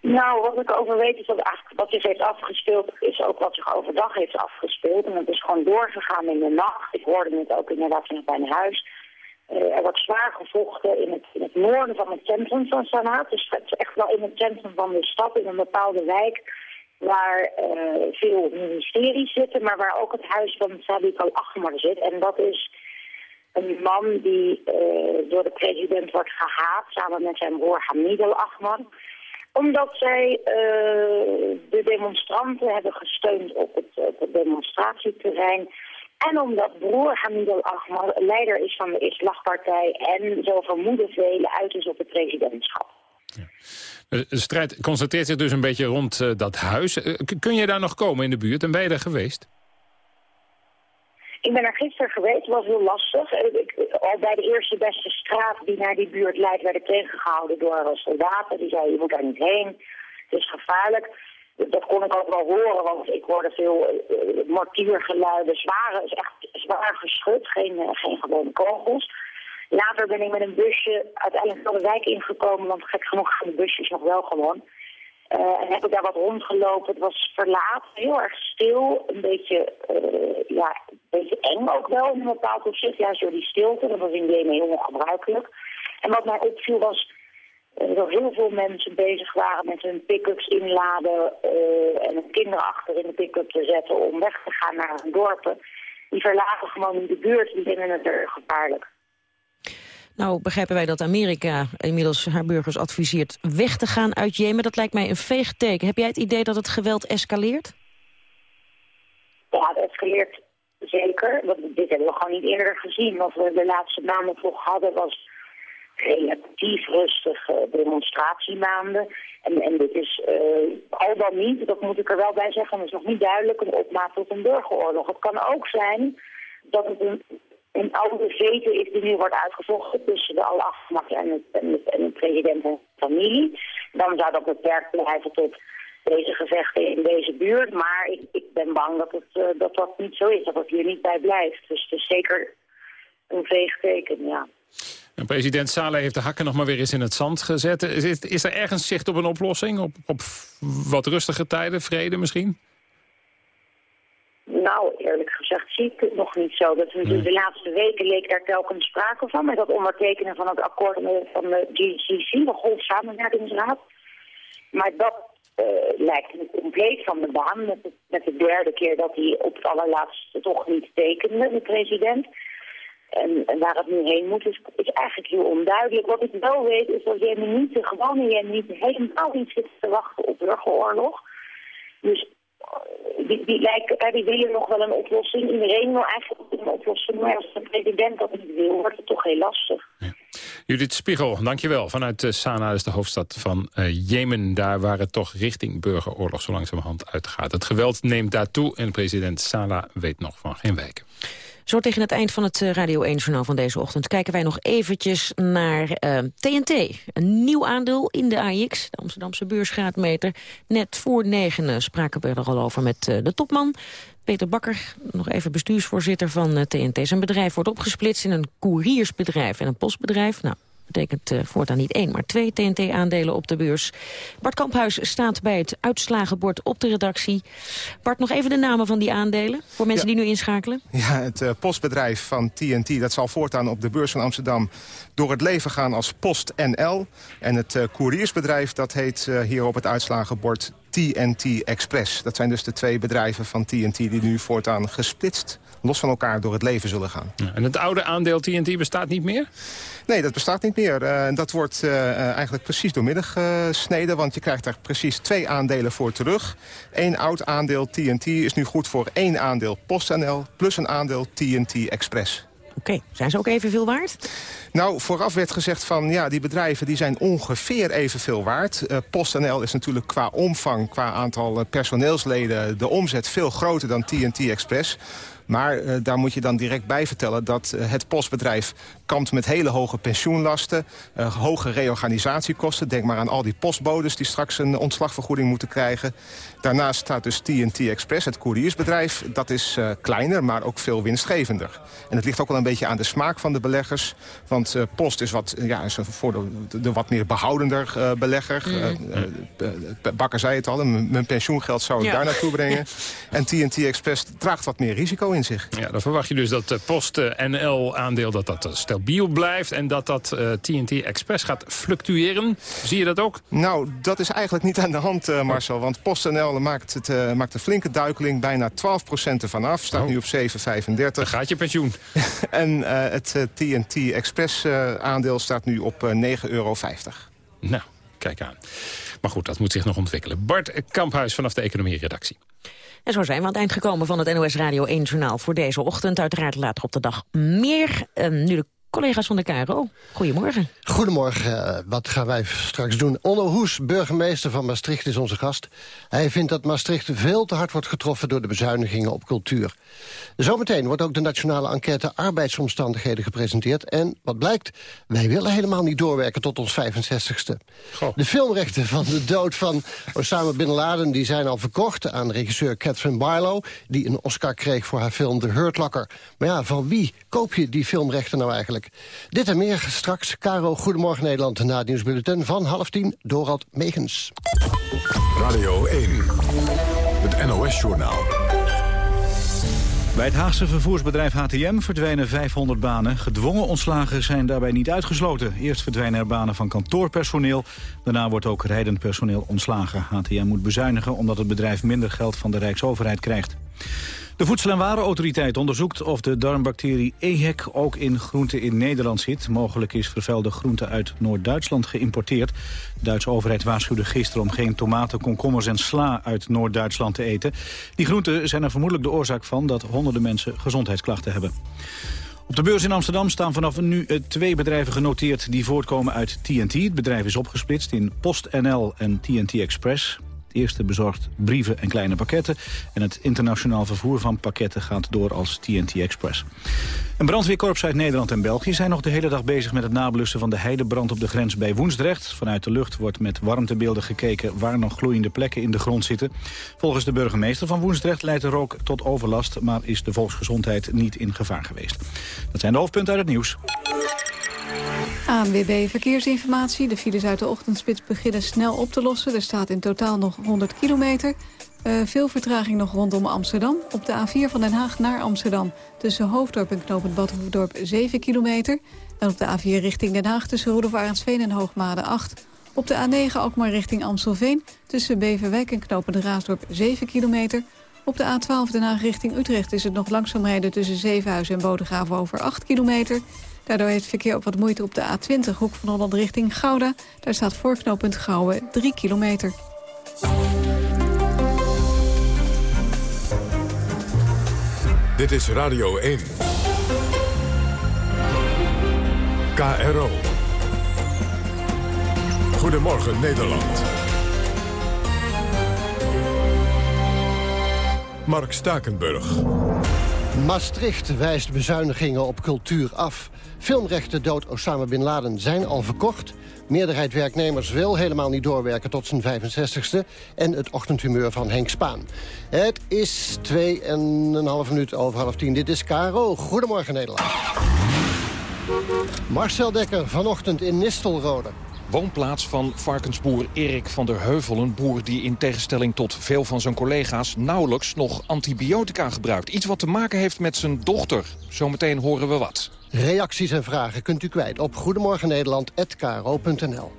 Nou, wat ik over weet is dat eigenlijk wat zich heeft afgespeeld, is ook wat zich overdag heeft afgespeeld. En dat is gewoon doorgegaan in de nacht. Ik hoorde het ook inderdaad van bij mijn huis. Uh, er wordt zwaar gevochten in het, in het noorden van het centrum van Sanaa. Dus het echt wel in het centrum van de stad, in een bepaalde wijk waar uh, veel ministeries zitten, maar waar ook het huis van Sadiq al-Ahmar zit. En dat is een man die uh, door de president wordt gehaat, samen met zijn broer Hamid al-Ahmar. Omdat zij uh, de demonstranten hebben gesteund op het, demonstratieterrein En omdat broer Hamid al-Ahmar leider is van de Islagpartij en zo vermoeden velen uit is op het presidentschap. De strijd concentreert zich dus een beetje rond uh, dat huis. Uh, kun je daar nog komen in de buurt en ben je daar geweest? Ik ben er gisteren geweest, het was heel lastig. Ik, al bij de eerste beste straat die naar die buurt leidt, werd ik tegengehouden door soldaten. Die zeiden, je moet daar niet heen, het is gevaarlijk. Dat kon ik ook wel horen, want ik hoorde veel uh, mortiergeluiden. Zware, echt zwaar geschud, geen, geen gewone kogels. Later ben ik met een busje uiteindelijk door de wijk ingekomen, want gek genoeg gaan de busjes nog wel gewoon. Uh, en heb ik daar wat rondgelopen. Het was verlaat, heel erg stil, een beetje, uh, ja, een beetje eng ook wel in een bepaald opzicht. Juist door die stilte, dat was in Jemen heel ongebruikelijk. En wat mij opviel was uh, dat heel veel mensen bezig waren met hun pick-ups inladen en hun kinderen achter in de pick-up te zetten om weg te gaan naar hun dorpen. Die verlaten gewoon in de buurt, die vinden het er gevaarlijk. Nou begrijpen wij dat Amerika inmiddels haar burgers adviseert weg te gaan uit Jemen. Dat lijkt mij een veegteken. Heb jij het idee dat het geweld escaleert? Ja, het escaleert zeker. Dit hebben we gewoon niet eerder gezien. Wat we de laatste maanden toch hadden was relatief rustige demonstratiemaanden. En, en dit is uh, al dan niet, dat moet ik er wel bij zeggen, dat is nog niet duidelijk, een opmaat tot een burgeroorlog. Het kan ook zijn dat het een een oude zeten is die nu wordt uitgevochten tussen de al en het, en, het, en het president en familie. Dan zou dat beperkt blijven tot deze gevechten in deze buurt. Maar ik, ik ben bang dat, het, uh, dat dat niet zo is, dat het hier niet bij blijft. Dus het is zeker een veegteken, ja. En president Saleh heeft de hakken nog maar weer eens in het zand gezet. Is, is er ergens zicht op een oplossing? Op, op wat rustige tijden, vrede misschien? Nou, eerlijk gezegd zie ik het nog niet zo. Dat we nee. De laatste weken leek daar telkens sprake van... met dat ondertekenen van het akkoord van de GCC, de Golfsamenwerkingsraad. Maar dat uh, lijkt me compleet van de baan... Met de, met de derde keer dat hij op het allerlaatste toch niet tekende, de president... En, en, waar het nu heen moet, is, is, eigenlijk heel onduidelijk. Wat ik wel weet, is dat Jemen niet, de gewone niet helemaal niet zit te wachten op burgeroorlog. Dus die, die, lijken, die willen nog wel een oplossing. Iedereen wil eigenlijk een oplossing. Maar als de president dat niet wil, wordt het toch heel lastig. Judith Spiegel, dankjewel. Vanuit uh, Sanaa is de hoofdstad van uh, Jemen. Daar waar het toch richting burgeroorlog zo langzamerhand uitgaat. Het geweld neemt daartoe en president Salah weet nog van geen wijken. Zo tegen het eind van het eh, Radio 1-journaal van deze ochtend... kijken wij nog eventjes naar TNT. Een nieuw aandeel in de AX, de Amsterdamse beursgraadmeter. Net voor negenen spraken we er al over met de topman. Peter Bakker, nog even bestuursvoorzitter van TNT. Zijn bedrijf wordt opgesplitst in een koeriersbedrijf en een postbedrijf. Nou, betekent uh, voortaan niet één, maar twee TNT-aandelen op de beurs. Bart Kamphuis staat bij het uitslagenbord op de redactie. Bart, nog even de namen van die aandelen, voor mensen ja. die nu inschakelen. Ja, het uh, postbedrijf van TNT, dat zal voortaan op de beurs van Amsterdam... door het leven gaan als Post NL. En het uh, koeriersbedrijf, dat heet hier op het uitslagenbord TNT Express. Dat zijn dus de twee bedrijven van TNT die nu voortaan gesplitst... los van elkaar door het leven zullen gaan. Ja, en het oude aandeel TNT bestaat niet meer? Nee, dat bestaat niet meer. Uh, dat wordt uh, eigenlijk precies doormidden gesneden... want je krijgt daar precies twee aandelen voor terug. Eén oud aandeel TNT is nu goed voor één aandeel PostNL... plus een aandeel TNT Express. Oké, okay. zijn ze ook evenveel waard? Nou, vooraf werd gezegd van ja, die bedrijven die zijn ongeveer evenveel waard. Uh, PostNL is natuurlijk qua omvang, qua aantal personeelsleden... de omzet veel groter dan TNT Express. Maar uh, daar moet je dan direct bij vertellen dat uh, het postbedrijf kampt met hele hoge pensioenlasten, uh, hoge reorganisatiekosten. Denk maar aan al die postbodes die straks een ontslagvergoeding moeten krijgen. Daarnaast staat dus TNT Express, het koeriersbedrijf. Dat is kleiner, maar ook veel winstgevender. En het ligt ook wel een beetje aan de smaak van de beleggers. Want Post is, wat, ja, is voor de, de wat meer behoudender belegger. Mm. Bakker zei het al, mijn pensioengeld zou ik ja. daar naartoe brengen. en TNT Express draagt wat meer risico in zich. Ja, dan verwacht je dus dat de Post-NL-aandeel dat dat stabiel blijft... en dat dat uh, TNT Express gaat fluctueren. Zie je dat ook? Nou, dat is eigenlijk niet aan de hand, uh, Marcel. Want PostNL maakt, het, uh, maakt een flinke duikeling, bijna 12% ervan af. Staat oh. nu op 7,35. Dan gaat je pensioen. en het TNT Express-aandeel staat nu op 9,50 euro. Nou. Kijk aan. Maar goed, dat moet zich nog ontwikkelen. Bart Kamphuis vanaf de economie-redactie. En zo zijn we aan het eind gekomen van het NOS Radio 1 Journaal voor deze ochtend. Uiteraard later op de dag meer. En nu de collega's van de KRO. Goedemorgen. Goedemorgen. Uh, wat gaan wij straks doen? Onno Hoes, burgemeester van Maastricht, is onze gast. Hij vindt dat Maastricht veel te hard wordt getroffen... door de bezuinigingen op cultuur. Zometeen wordt ook de nationale enquête arbeidsomstandigheden gepresenteerd. En wat blijkt, wij willen helemaal niet doorwerken tot ons 65ste. De filmrechten van de dood van Osama Bin Laden... die zijn al verkocht aan regisseur Catherine Barlow... die een Oscar kreeg voor haar film The Hurt Locker. Maar ja, van wie koop je die filmrechten nou eigenlijk? Dit en meer straks. Caro, Goedemorgen Nederland. Na het nieuwsbulletin van half tien. Dorald Megens. Radio 1. Het NOS-journaal. Bij het Haagse vervoersbedrijf HTM verdwijnen 500 banen. Gedwongen ontslagen zijn daarbij niet uitgesloten. Eerst verdwijnen er banen van kantoorpersoneel. Daarna wordt ook rijdend personeel ontslagen. HTM moet bezuinigen omdat het bedrijf minder geld van de Rijksoverheid krijgt. De Voedsel- en Warenautoriteit onderzoekt of de darmbacterie EHEC ook in groenten in Nederland zit. Mogelijk is vervuilde groente uit Noord-Duitsland geïmporteerd. De Duitse overheid waarschuwde gisteren om geen tomaten, komkommers en sla uit Noord-Duitsland te eten. Die groenten zijn er vermoedelijk de oorzaak van dat honderden mensen gezondheidsklachten hebben. Op de beurs in Amsterdam staan vanaf nu eh, twee bedrijven genoteerd die voortkomen uit TNT. Het bedrijf is opgesplitst in PostNL en TNT Express eerste bezorgt brieven en kleine pakketten. En het internationaal vervoer van pakketten gaat door als TNT Express. Een brandweerkorps uit Nederland en België zijn nog de hele dag bezig met het nablussen van de heidebrand op de grens bij Woensdrecht. Vanuit de lucht wordt met warmtebeelden gekeken waar nog gloeiende plekken in de grond zitten. Volgens de burgemeester van Woensdrecht leidt de rook tot overlast, maar is de volksgezondheid niet in gevaar geweest. Dat zijn de hoofdpunten uit het nieuws. ANWB Verkeersinformatie. De files uit de ochtendspits beginnen snel op te lossen. Er staat in totaal nog 100 kilometer. Uh, veel vertraging nog rondom Amsterdam. Op de A4 van Den Haag naar Amsterdam. Tussen Hoofddorp en Knopend Badhoefdorp 7 kilometer. En op de A4 richting Den Haag tussen Roelofarensveen en Hoogmade 8. Op de A9 ook maar richting Amstelveen. Tussen Beverwijk en Knopend Raasdorp 7 kilometer. Op de A12 Den Haag richting Utrecht is het nog langzaam rijden... tussen Zevenhuizen en Bodegraven over 8 kilometer. Daardoor heeft verkeer ook wat moeite op de A20, hoek van Holland richting Gouda. Daar staat voorknopend Gouwen 3 kilometer. Dit is Radio 1. KRO. Goedemorgen Nederland. Mark Stakenburg. Maastricht wijst bezuinigingen op cultuur af. Filmrechten dood Osama Bin Laden zijn al verkocht. Meerderheid werknemers wil helemaal niet doorwerken tot zijn 65ste. En het ochtendhumeur van Henk Spaan. Het is twee en een half minuut over half tien. Dit is Caro. Goedemorgen Nederland. Marcel Dekker vanochtend in Nistelrode. Woonplaats van varkensboer Erik van der Heuvel. Een boer die in tegenstelling tot veel van zijn collega's... nauwelijks nog antibiotica gebruikt. Iets wat te maken heeft met zijn dochter. Zometeen horen we wat. Reacties en vragen kunt u kwijt op goedemorgennederland.kro.nl.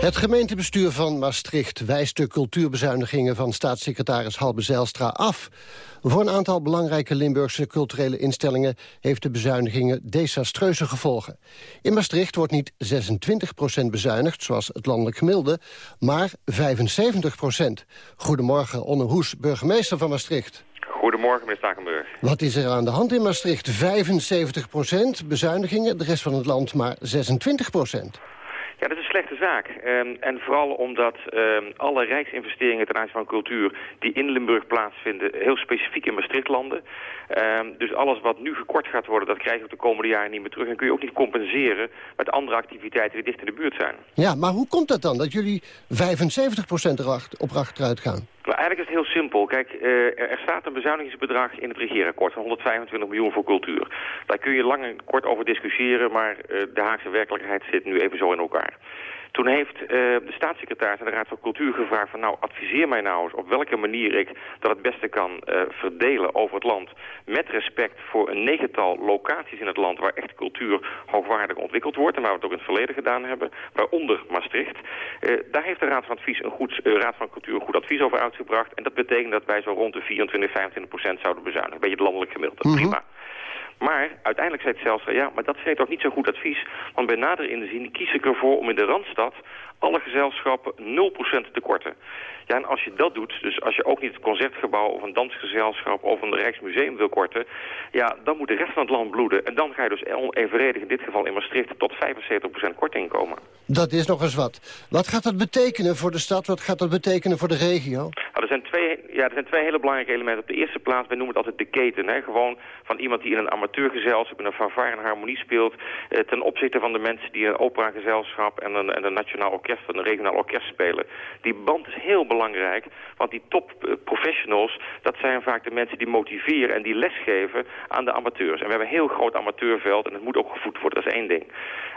Het gemeentebestuur van Maastricht wijst de cultuurbezuinigingen van staatssecretaris Halbe Zijlstra af. Voor een aantal belangrijke Limburgse culturele instellingen heeft de bezuinigingen desastreuze gevolgen. In Maastricht wordt niet 26% bezuinigd, zoals het landelijk gemiddelde, maar 75% Goedemorgen, Onne Hoes, burgemeester van Maastricht. Goedemorgen, meneer Stakenburg. Wat is er aan de hand in Maastricht? 75% bezuinigingen, de rest van het land maar 26 ja, dat is een slechte zaak. Um, en vooral omdat um, alle rijksinvesteringen ten aanzien van cultuur... die in Limburg plaatsvinden, heel specifiek in Maastricht landen. Um, dus alles wat nu gekort gaat worden, dat krijgen we de komende jaren niet meer terug. En kun je ook niet compenseren met andere activiteiten die dicht in de buurt zijn. Ja, maar hoe komt dat dan, dat jullie 75% erop achteruit gaan? Eigenlijk is het heel simpel. Kijk, uh, er staat een bezuinigingsbedrag in het regeerakkoord van 125 miljoen voor cultuur. Daar kun je lang en kort over discussiëren, maar uh, de Haagse werkelijkheid zit nu even zo in elkaar. Toen heeft uh, de staatssecretaris en de Raad van Cultuur gevraagd van nou adviseer mij nou eens op welke manier ik dat het beste kan uh, verdelen over het land. Met respect voor een negental locaties in het land waar echt cultuur hoogwaardig ontwikkeld wordt. En waar we het ook in het verleden gedaan hebben. Waaronder Maastricht. Uh, daar heeft de Raad van, Advies een goed, Raad van Cultuur een goed advies over uitgebracht. En dat betekent dat wij zo rond de 24, 25 procent zouden bezuinigen. Een beetje het landelijk gemiddelde. Mm -hmm. Prima. Maar uiteindelijk zei het zelfs, ja, maar dat vind ik toch niet zo goed advies. Want bij nader inzien kies ik ervoor om in de Randstad alle gezelschappen 0% te korten. Ja, en als je dat doet, dus als je ook niet het concertgebouw of een dansgezelschap of een Rijksmuseum wil korten, ja, dan moet de rest van het land bloeden. En dan ga je dus onevenredig, in dit geval in Maastricht, tot 75% korting komen. Dat is nog eens wat. Wat gaat dat betekenen voor de stad? Wat gaat dat betekenen voor de regio? Nou, er, zijn twee, ja, er zijn twee hele belangrijke elementen. Op de eerste plaats, wij noemen het altijd de keten. Hè? Gewoon van iemand die in een amateurgezelschap, in een fanfare en harmonie speelt, eh, ten opzichte van de mensen die een operagezelschap en een, en een nationaal orkest, een regionaal orkest spelen. Die band is heel belangrijk belangrijk. Want die top eh, dat zijn vaak de mensen die motiveren en die lesgeven aan de amateurs. En we hebben een heel groot amateurveld en het moet ook gevoed worden, dat is één ding.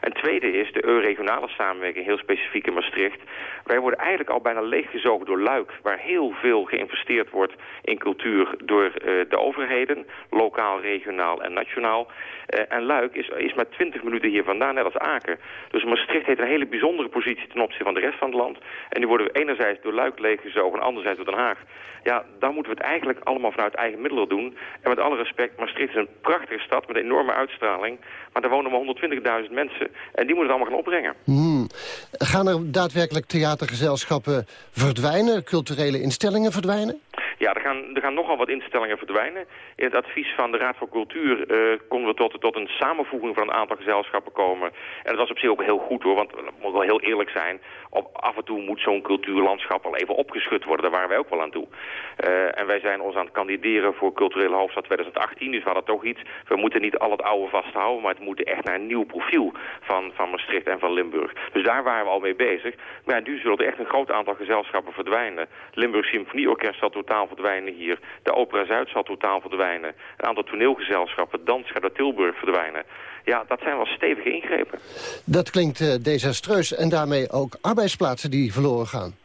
En tweede is de regionale samenwerking, heel specifiek in Maastricht. Wij worden eigenlijk al bijna leeggezogen door Luik, waar heel veel geïnvesteerd wordt in cultuur door uh, de overheden, lokaal, regionaal en nationaal. Uh, en Luik is, is maar 20 minuten hier vandaan, net als Aken. Dus Maastricht heeft een hele bijzondere positie ten opzichte van de rest van het land. En die worden we enerzijds door Luik en anderzijds door Den Haag. Ja, dan moeten we het eigenlijk allemaal vanuit eigen middelen doen. En met alle respect, Maastricht is een prachtige stad met een enorme uitstraling. Maar daar wonen maar 120.000 mensen. En die moeten het allemaal gaan opbrengen. Hmm. Gaan er daadwerkelijk theatergezelschappen verdwijnen? Culturele instellingen verdwijnen? Ja, er gaan, er gaan nogal wat instellingen verdwijnen. In het advies van de Raad voor Cultuur uh, konden we tot, tot een samenvoeging van een aantal gezelschappen komen. En dat was op zich ook heel goed hoor, want we moeten wel heel eerlijk zijn. Op, af en toe moet zo'n cultuurlandschap al even opgeschud worden. Daar waren wij ook wel aan toe. Uh, en wij zijn ons aan het kandideren voor culturele hoofdstad 2018. Dus we hadden toch iets, we moeten niet al het oude vasthouden, maar het moet echt naar een nieuw profiel van, van Maastricht en van Limburg. Dus daar waren we al mee bezig. Maar nu zullen er echt een groot aantal gezelschappen verdwijnen. Limburg Symfonieorkest zal totaal verdwijnen hier. De Opera Zuid zal totaal verdwijnen. Een aantal toneelgezelschappen, dans gaat uit Tilburg verdwijnen. Ja, dat zijn wel stevige ingrepen. Dat klinkt uh, desastreus en daarmee ook arbeidsplaatsen die verloren gaan.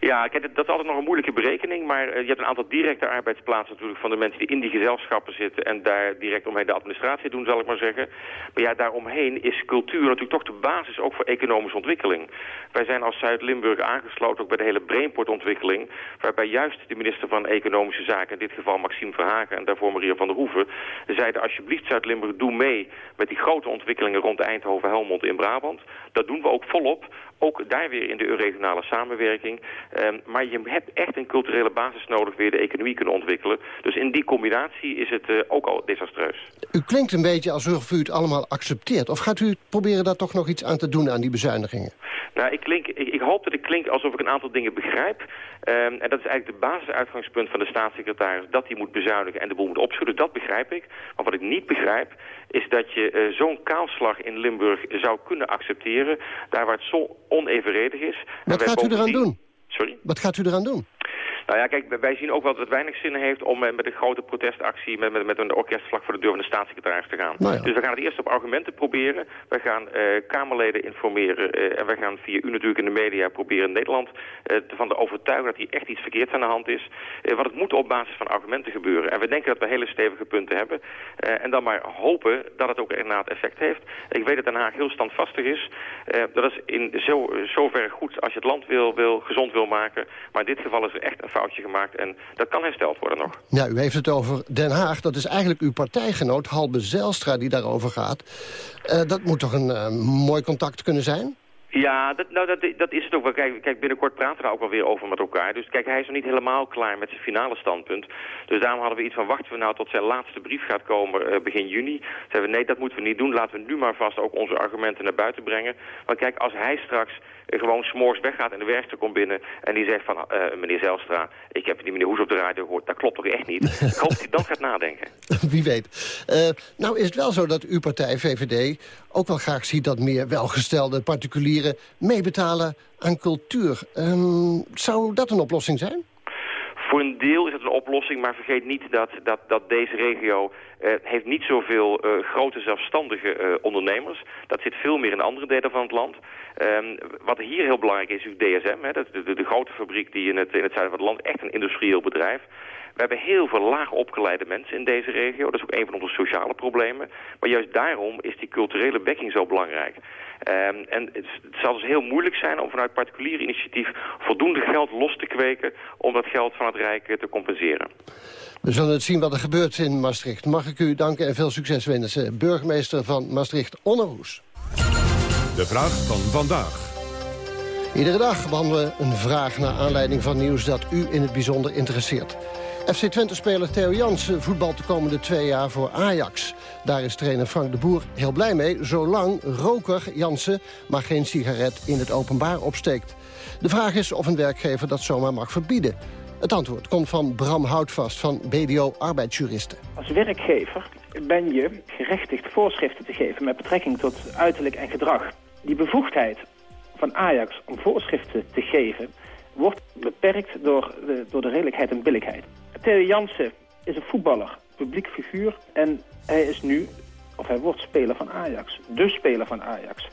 Ja, dat is altijd nog een moeilijke berekening. Maar uh, je hebt een aantal directe arbeidsplaatsen natuurlijk van de mensen die in die gezelschappen zitten... en daar direct omheen de administratie doen, zal ik maar zeggen. Maar ja, daaromheen is cultuur natuurlijk toch de basis ook voor economische ontwikkeling. Wij zijn als Zuid-Limburg aangesloten ook bij de hele Brainport-ontwikkeling... waarbij juist de minister van Economische Zaken, in dit geval Maxime Verhagen... en daarvoor Maria van der Hoeven, zeiden alsjeblieft Zuid-Limburg, doe mee... met die grote ontwikkelingen rond Eindhoven-Helmond in Brabant. Dat doen we ook volop ook daar weer in de regionale samenwerking. Um, maar je hebt echt een culturele basis nodig weer de economie kunnen ontwikkelen. Dus in die combinatie is het uh, ook al desastreus. U klinkt een beetje alsof u het allemaal accepteert. Of gaat u proberen daar toch nog iets aan te doen aan die bezuinigingen? Nou, ik, klink, ik, ik hoop dat ik klink alsof ik een aantal dingen begrijp. Um, en dat is eigenlijk de basisuitgangspunt van de staatssecretaris... dat hij moet bezuinigen en de boel moet opschudden. Dat begrijp ik. Maar wat ik niet begrijp is dat je uh, zo'n kaalslag in Limburg zou kunnen accepteren... daar waar het zo onevenredig is. Wat gaat u eraan doen? Sorry? Wat gaat u eraan doen? Nou ja, kijk, wij zien ook wel dat het weinig zin heeft om met een grote protestactie met, met, met een orkestvlak voor de deur van de staatssecretaris te gaan. Nou ja. Dus we gaan het eerst op argumenten proberen. We gaan uh, Kamerleden informeren uh, en we gaan via u natuurlijk in de media proberen Nederland uh, van de overtuigen dat hier echt iets verkeerds aan de hand is. want het moet op basis van argumenten gebeuren. En we denken dat we hele stevige punten hebben. en dan maar hopen dat het ook inderdaad effect heeft. Ik weet dat Den Haag heel standvastig is. dat is in zo, zoverre goed als je het land wil, wil, gezond wil maken. Maar in dit geval is er echt een foutje gemaakt en dat kan hersteld worden nog. Ja, u heeft het over Den Haag. Dat is eigenlijk uw partijgenoot Halbe Zijlstra die daarover gaat. Uh, dat moet toch een uh, mooi contact kunnen zijn? Ja, dat, nou, dat, dat is het ook wel. Kijk, kijk, binnenkort praten we daar ook wel weer over met elkaar. Dus kijk, hij is nog niet helemaal klaar met zijn finale standpunt. Dus daarom hadden we iets van, wachten we nou tot zijn laatste brief gaat komen uh, begin juni. Zeiden we, nee, dat moeten we niet doen. Laten we nu maar vast ook onze argumenten naar buiten brengen. Want kijk, als hij straks gewoon s'morgens weggaat en de werkster komt binnen... en die zegt van, uh, meneer Zelstra, ik heb die meneer Hoes op de radio gehoord. Dat klopt toch echt niet? ik hoop dat hij dan gaat nadenken. Wie weet. nou is het wel zo dat uw partij, VVD, ook wel graag ziet dat meer welgestelde particulieren meebetalen aan cultuur. Um, zou dat een oplossing zijn? Voor een deel is het een oplossing, maar vergeet niet dat, dat, dat deze regio uh, heeft niet zoveel uh, grote zelfstandige uh, ondernemers. Dat zit veel meer in andere delen van het land. Um, wat hier heel belangrijk is, is DSM, hè, de, de, de, grote fabriek die in het, in het zuiden van het land, echt een industrieel bedrijf. We hebben heel veel laag opgeleide mensen in deze regio. Dat is ook een van onze sociale problemen. Maar juist daarom is die culturele bekking zo belangrijk. Um, en het, het, zal dus heel moeilijk zijn om vanuit particulier initiatief voldoende geld los te kweken om dat geld van het Rijk te compenseren. We zullen het zien wat er gebeurt in Maastricht. Mag ik u danken en veel succes wensen. Burgemeester van Maastricht, Onno. De vraag van vandaag. Iedere dag behandelen we een vraag naar aanleiding van nieuws dat u in het bijzonder interesseert. FC Twente-speler Theo Jansen voetbalt de komende twee jaar voor Ajax. Daar is trainer Frank de Boer heel blij mee, zolang roker Jansen maar geen sigaret in het openbaar opsteekt. De vraag is of een werkgever dat zomaar mag verbieden. Het antwoord komt van Bram Houtvast van BDO Arbeidsjuristen. Als werkgever ben je gerechtigd voorschriften te geven met betrekking tot uiterlijk en gedrag. Die bevoegdheid van Ajax om voorschriften te geven wordt beperkt door de, door de redelijkheid en billijkheid. Theo Jansen is een voetballer, publiek figuur en hij is nu, of hij wordt speler van Ajax. De speler van Ajax.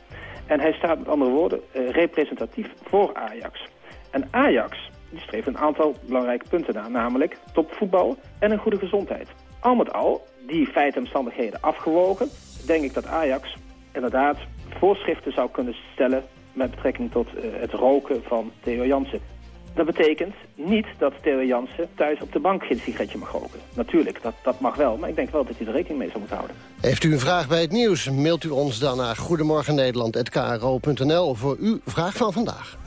En hij staat met andere woorden eh, representatief voor Ajax. En Ajax die streeft een aantal belangrijke punten na, namelijk topvoetbal en een goede gezondheid. Al met al, die feiten en omstandigheden afgewogen, denk ik dat Ajax inderdaad voorschriften zou kunnen stellen met betrekking tot eh, het roken van Theo Jansen. Dat betekent niet dat Theo Jansen thuis op de bank geen sigaretje mag roken. Natuurlijk, dat, dat mag wel, maar ik denk wel dat hij er rekening mee zou moeten houden. Heeft u een vraag bij het nieuws, mailt u ons dan naar goedemorgennederland.kro.nl voor uw vraag van vandaag.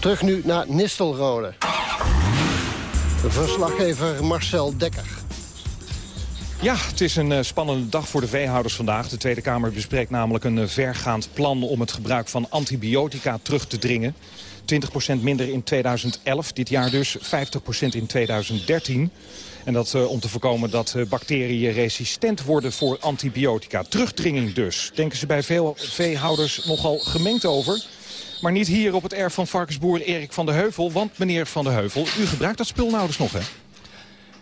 Terug nu naar Nistelrode. Verslaggever Marcel Dekker. Ja, het is een uh, spannende dag voor de veehouders vandaag. De Tweede Kamer bespreekt namelijk een uh, vergaand plan om het gebruik van antibiotica terug te dringen. 20% minder in 2011, dit jaar dus 50% in 2013. En dat uh, om te voorkomen dat bacteriën resistent worden voor antibiotica. Terugdringing dus. Denken ze bij veel veehouders nogal gemengd over. Maar niet hier op het erf van varkensboer Erik van de Heuvel. Want meneer van de Heuvel, u gebruikt dat spul nou dus nog, hè?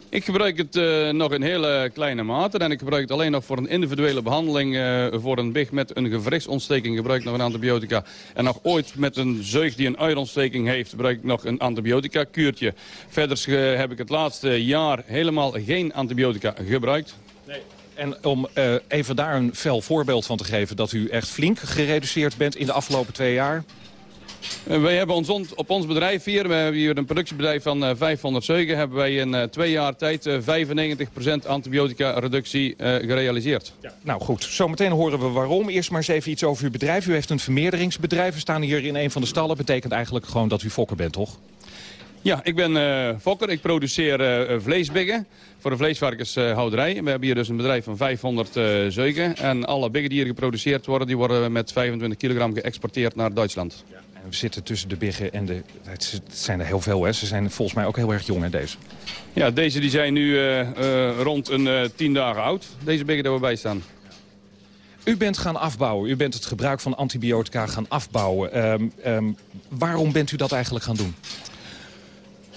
Ik gebruik het uh, nog in hele kleine mate. En ik gebruik het alleen nog voor een individuele behandeling. Uh, voor een big met een gewrichtsontsteking gebruik ik nog een antibiotica. En nog ooit met een zeug die een uierontsteking heeft... gebruik ik nog een antibiotica-kuurtje. Verder heb ik het laatste jaar helemaal geen antibiotica gebruikt. Nee. En om uh, even daar een fel voorbeeld van te geven... dat u echt flink gereduceerd bent in de afgelopen twee jaar... Uh, wij hebben ons on, op ons bedrijf hier, we hebben hier een productiebedrijf van uh, 500 zeugen... hebben wij in uh, twee jaar tijd 95% antibiotica-reductie gerealiseerd. Ja. Nou goed, zometeen horen we waarom. Eerst maar eens even iets over uw bedrijf. U heeft een vermeerderingsbedrijf. We staan hier in een van de stallen. Betekent eigenlijk gewoon dat u fokker bent, toch? Ja, ik ben uh, fokker. Ik produceer uh, vleesbiggen voor de vleesvarkenshouderij. We hebben hier dus een bedrijf van 500 uh, zeugen. En alle biggen die hier geproduceerd worden, die worden met 25 kilogram geëxporteerd naar Duitsland. Ja. We zitten tussen de biggen en de... Het zijn er heel veel, hè? Ze zijn volgens mij ook heel erg jong, hè, deze? Ja, deze die zijn nu rond een 10 dagen oud. Deze biggen die we bij staan. U bent gaan afbouwen. U bent het gebruik van antibiotica gaan afbouwen. Um, um, waarom bent u dat eigenlijk gaan doen?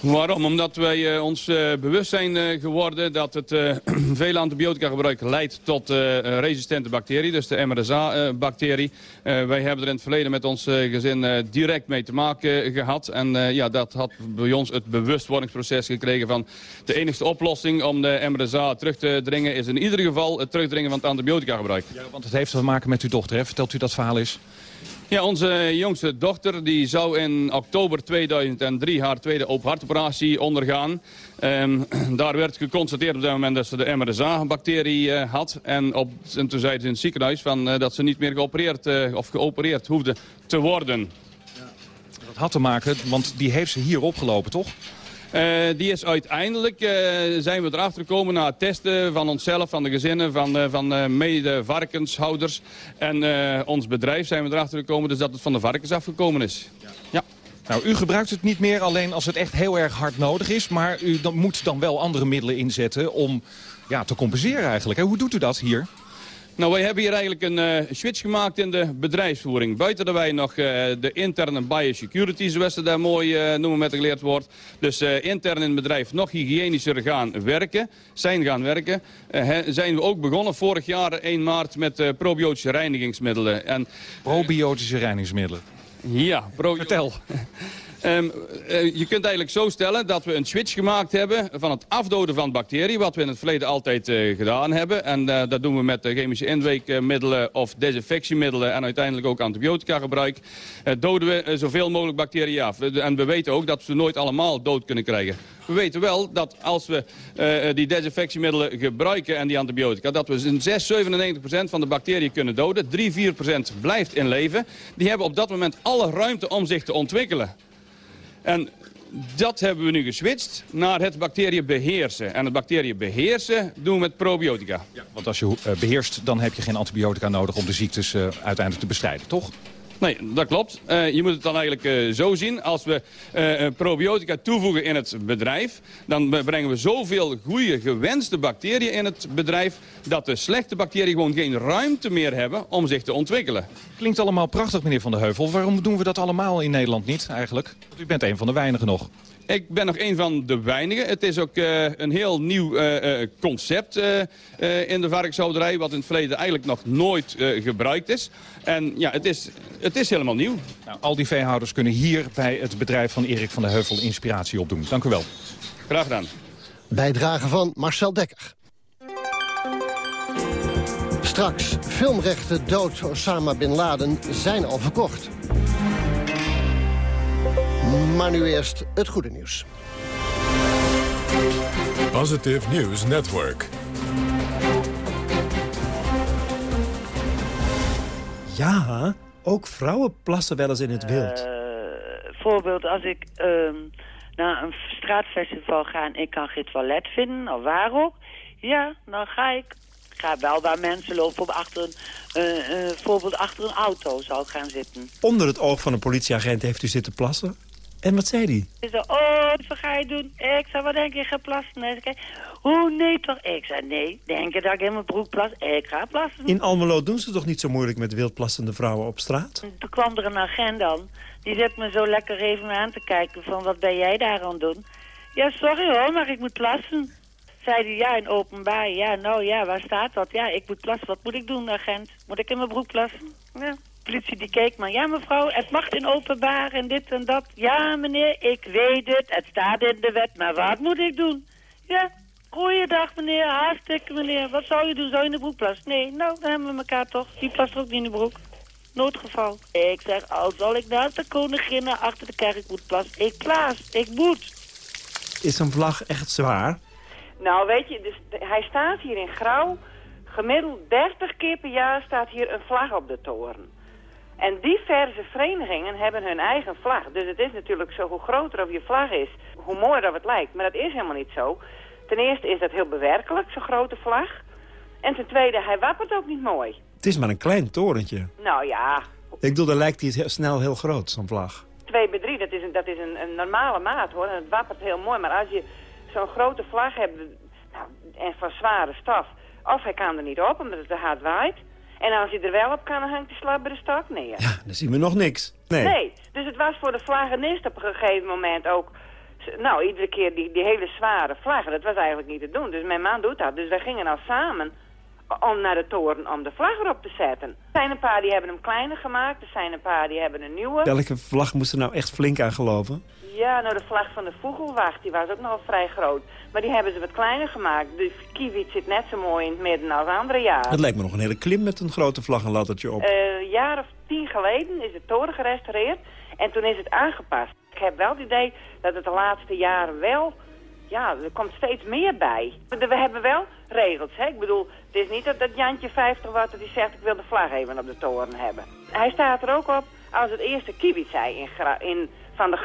Waarom? Omdat wij uh, ons uh, bewust zijn uh, geworden dat het veel antibiotica gebruik leidt tot resistente bacteriën, dus de MRSA-bacterie. wij hebben er in het verleden met ons gezin direct mee te maken gehad. En ja, dat had bij ons het bewustwordingsproces gekregen van de enige oplossing om de MRSA terug te dringen is in ieder geval het terugdringen van het antibiotica gebruik. Ja, want het heeft te maken met uw dochter? Vertelt u dat verhaal eens? Ja, onze jongste dochter die zou in oktober 2003 haar tweede open hartoperatie ondergaan. Um, daar werd geconstateerd op dat moment dat ze de MRSA-bacterie uh, had. En, op, en toen zei ze in het ziekenhuis van, uh, dat ze niet meer geopereerd, uh, of geopereerd hoefde te worden. Ja. Dat had te maken, want die heeft ze hier opgelopen, toch? Uh, die is uiteindelijk, uh, zijn we erachter gekomen na het testen van onszelf, van de gezinnen, van, uh, van mede-varkenshouders. En ons bedrijf zijn we erachter gekomen dus dat het van de varkens afgekomen is. Ja. Nou, u gebruikt het niet meer alleen als het echt heel erg hard nodig is. Maar u dan, moet dan wel andere middelen inzetten om ja, te compenseren eigenlijk. Hoe doet u dat hier? Nou, wij hebben hier eigenlijk een uh, switch gemaakt in de bedrijfsvoering. Buiten dat wij nog uh, de interne biosecurity, zoals ze daar mooi uh, noemen met geleerd wordt. Dus intern in het bedrijf nog hygiënischer gaan werken, zijn gaan werken. zijn we ook begonnen vorig jaar 1 maart met probiotische reinigingsmiddelen. En, probiotische reinigingsmiddelen? Ja, Vertel. Ehm, eh, je kunt eigenlijk zo stellen dat we een switch gemaakt hebben van het afdoden van bacteriën, wat we in het verleden altijd eh, gedaan hebben. En uh, dat doen we met chemische inweekmiddelen of desinfectiemiddelen en uiteindelijk ook antibiotica gebruik. doden we zoveel mogelijk bacteriën af. En we weten ook dat we ze nooit allemaal dood kunnen krijgen. We weten wel dat als we die desinfectiemiddelen gebruiken en die antibiotica... dat we 6, 97% van de bacteriën kunnen doden. 3, 4% blijft in leven. Die hebben op dat moment alle ruimte om zich te ontwikkelen. En dat hebben we nu geswitcht naar het bacteriën beheersen. En het bacteriën beheersen doen we met probiotica. Want als je uh, beheerst, dan heb je geen antibiotica nodig om de ziektes uh, uiteindelijk te bestrijden, toch? Nee, dat klopt. Uh, je moet het dan eigenlijk uh, zo zien. Als we uh, probiotica toevoegen in het bedrijf... dan brengen we zoveel goede, gewenste bacteriën in het bedrijf... dat de slechte bacteriën gewoon geen ruimte meer hebben om zich te ontwikkelen. Klinkt allemaal prachtig, meneer Van der Heuvel. Waarom doen we dat allemaal in Nederland niet, eigenlijk? U bent een van de weinigen nog. Ik ben nog een van de weinigen. Het is ook uh, een heel nieuw uh, concept uh, in de varkenshouderij... wat in het verleden eigenlijk nog nooit gebruikt is. En ja, het is, het is helemaal nieuw. Nou, al die veehouders kunnen hier bij het bedrijf van Erik van der Heuvel inspiratie opdoen. Dank u wel. Graag gedaan. Bijdrage van Marcel Dekker. Straks, filmrechten dood Osama Bin Laden zijn al verkocht. Maar nu eerst het goede nieuws. Positive News Network. Ja, ook vrouwen plassen wel eens in het wild. Uh, voorbeeld, als ik uh, naar een straatfestival ga en ik kan geen toilet vinden, of waar ook. Ja, dan ga ik. Ik ga wel waar mensen lopen op achter een, uh, bijvoorbeeld achter een auto zou ik gaan zitten. Onder het oog van een politieagent heeft u zitten plassen? En wat zei hij? Ze zei, oh, wat ga je doen? Ik zei, wat denk je, ga plassen? En zei, oh nee toch? Ik zei, nee, denk je dat ik in mijn broek plas? Ik ga plassen. In Almelo doen ze toch niet zo moeilijk met wildplassende vrouwen op straat? Toen kwam er een agent dan. Die zit me zo lekker even aan te kijken van, wat ben jij daar aan doen? Ja, sorry hoor, maar ik moet plassen. Zei hij, ja, in openbaar. Ja, nou ja, waar staat dat? Ja, ik moet plassen. Wat moet ik doen, agent? Moet ik in mijn broek plassen? Ja politie die keek maar, ja mevrouw, het mag in openbaar en dit en dat. Ja meneer, ik weet het, het staat in de wet, maar wat moet ik doen? Ja, goeiedag meneer, hartstikke meneer. Wat zou je doen? Zou je in de broek plassen? Nee, nou, dan hebben we elkaar toch. Die plast ook niet in de broek. Noodgeval. Ik zeg, al zal ik naast de koninginnen achter de kerk moet plassen. Ik plaats, ik moet. Is een vlag echt zwaar? Nou, weet je, dus, hij staat hier in grauw. Gemiddeld 30 keer per jaar staat hier een vlag op de toren. En diverse verenigingen hebben hun eigen vlag. Dus het is natuurlijk zo, hoe groter of je vlag is, hoe mooier dat het lijkt. Maar dat is helemaal niet zo. Ten eerste is dat heel bewerkelijk, zo'n grote vlag. En ten tweede, hij wappert ook niet mooi. Het is maar een klein torentje. Nou ja. Ik bedoel, dan lijkt hij snel heel groot, zo'n vlag. 2 bij 3, dat is, een, dat is een, een normale maat hoor. En het wappert heel mooi. Maar als je zo'n grote vlag hebt nou, en van zware staf... of hij kan er niet op omdat het te hard waait... En als je er wel op kan, dan hangt de slabbere stok neer. Ja, dan zien we nog niks. Nee. nee. Dus het was voor de vlaggenist op een gegeven moment ook... Nou, iedere keer die, die hele zware vlaggen, dat was eigenlijk niet te doen. Dus mijn man doet dat. Dus wij gingen al samen om naar de toren om de vlag erop te zetten. Er zijn een paar die hebben hem kleiner gemaakt. Er zijn een paar die hebben een nieuwe. Welke vlag moest er nou echt flink aan geloven? Ja, nou de vlag van de Vogelwacht, die was ook nog vrij groot. Maar die hebben ze wat kleiner gemaakt. De kiewit zit net zo mooi in het midden als andere jaren. Het lijkt me nog een hele klim met een grote vlag en lattertje op. Eh, een jaar of tien geleden is de toren gerestaureerd en toen is het aangepast. Ik heb wel het idee dat het de laatste jaren wel... Ja, er komt steeds meer bij. We hebben wel regels, hè. Ik bedoel, het is niet dat, dat Jantje 50 wat die zegt... ik wil de vlag even op de toren hebben. Hij staat er ook op als het eerste zei in, in van de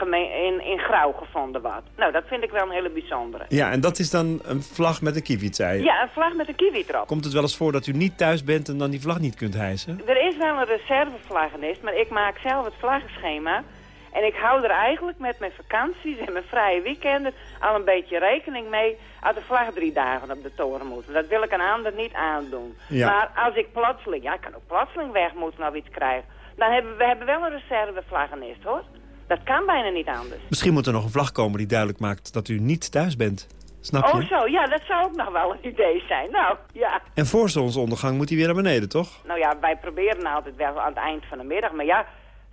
in, in Grauw gevonden wat. Nou, dat vind ik wel een hele bijzondere. Ja, en dat is dan een vlag met een je? Ja, een vlag met een kievit erop. Komt het wel eens voor dat u niet thuis bent en dan die vlag niet kunt hijsen? Er is wel een reservevlaggenist, maar ik maak zelf het vlaggenschema. En ik hou er eigenlijk met mijn vakanties en mijn vrije weekenden al een beetje rekening mee als de vlag drie dagen op de toren moet. Dat wil ik een ander niet aandoen. Ja. Maar als ik plotseling, ja, ik kan ook plotseling weg moeten of iets krijgen. Dan hebben we hebben wel een reservevlaggenist, hoor. Dat kan bijna niet anders. Misschien moet er nog een vlag komen die duidelijk maakt dat u niet thuis bent. Snap je? Oh zo, ja, dat zou ook nog wel een idee zijn. Nou, ja. En voor zonsondergang moet hij weer naar beneden, toch? Nou ja, wij proberen altijd wel aan het eind van de middag. Maar ja,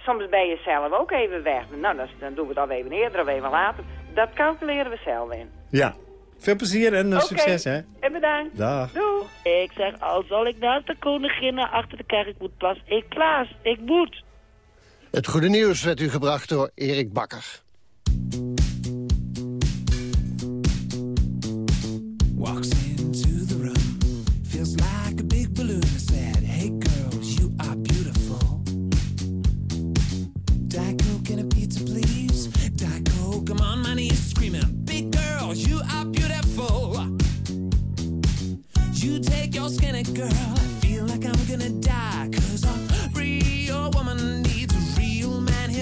Soms ben je zelf ook even weg. Nou, dan, dan doen we dat even eerder of even later. Dat calculeren we zelf in. Ja. Veel plezier en uh, Oké, succes, hè? En bedankt. Dag. Doeg. Ik zeg, al zal ik naast de koningin achter de kerk moet plassen. Ik plaats, ik moet. Het goede nieuws werd u gebracht door Erik Bakker. Walks into the room, feels like a big balloon. I said, Hey girls, you are beautiful. Diet Coke and a pizza, please. Diet Coke, I'm on my knees screaming, Big girls, you are beautiful. You take your skinny girl, I feel like I'm gonna die.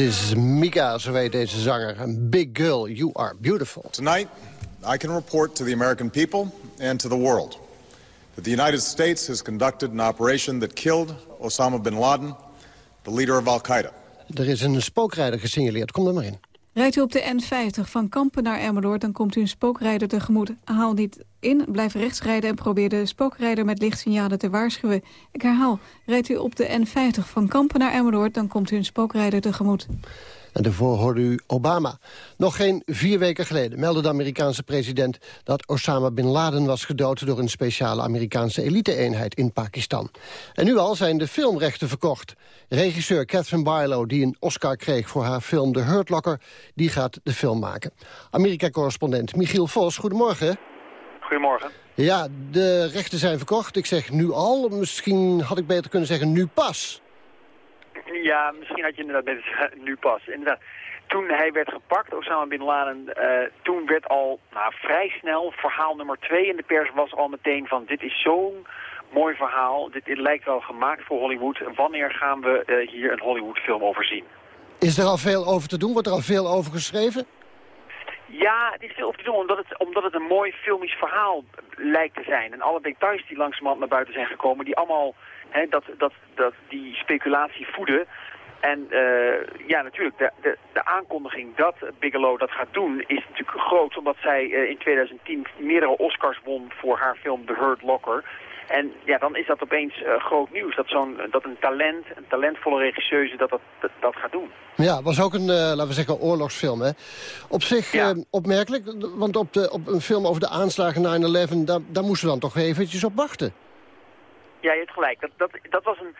is Mika, zo weet deze zanger. Een big girl, you are beautiful. Tonight, I can report to the American people and to the world that the United States has conducted an operation that killed Osama bin Laden, the leader of Al-Qaeda. Er is een spookrijder gesignaleerd. Kom er maar in. Rijdt u op de N50 van Kampen naar Emmeloord, dan komt u een spookrijder tegemoet. Haal niet in, blijf rechts rijden en probeer de spookrijder met lichtsignalen te waarschuwen. Ik herhaal, rijdt u op de N50 van Kampen naar Emmeloord, dan komt u een spookrijder tegemoet. En daarvoor hoorde u Obama. Nog geen vier weken geleden meldde de Amerikaanse president... dat Osama Bin Laden was gedood door een speciale Amerikaanse elite-eenheid in Pakistan. En nu al zijn de filmrechten verkocht. Regisseur Catherine Barlow, die een Oscar kreeg voor haar film The Hurt Locker... die gaat de film maken. Amerika-correspondent Michiel Vos, goedemorgen. Goedemorgen. Ja, de rechten zijn verkocht. Ik zeg nu al, misschien had ik beter kunnen zeggen nu pas. Ja, misschien had je inderdaad beter zeggen, nu pas. Inderdaad. Toen hij werd gepakt, Osama Bin Laden, eh, toen werd al nou, vrij snel verhaal nummer twee in de pers was al meteen van dit is zo'n mooi verhaal, dit, dit lijkt wel gemaakt voor Hollywood. Wanneer gaan we eh, hier een Hollywoodfilm over zien? Is er al veel over te doen? Wordt er al veel over geschreven? Ja, het is veel over te doen, omdat het, omdat het een mooi filmisch verhaal lijkt te zijn. En alle details die langzamerhand naar buiten zijn gekomen, die allemaal hè, dat, dat, dat die speculatie voeden. En eh, ja, natuurlijk, de, de, de aankondiging dat Bigelow dat gaat doen is natuurlijk groot, omdat zij eh, in 2010 meerdere Oscars won voor haar film The Hurt Locker. En ja, dan is dat opeens eh, groot nieuws, dat, zo'n, dat een talent, een talentvolle regisseuse dat, dat, dat, dat gaat doen. Ja, was ook een, eh, laten we zeggen, oorlogsfilm. Hè? Op zich eh, opmerkelijk, want op, de, op een film over de aanslagen 9-11... Daar, daar moesten we dan toch eventjes op wachten. Ja, je hebt gelijk. Dat, dat, dat was een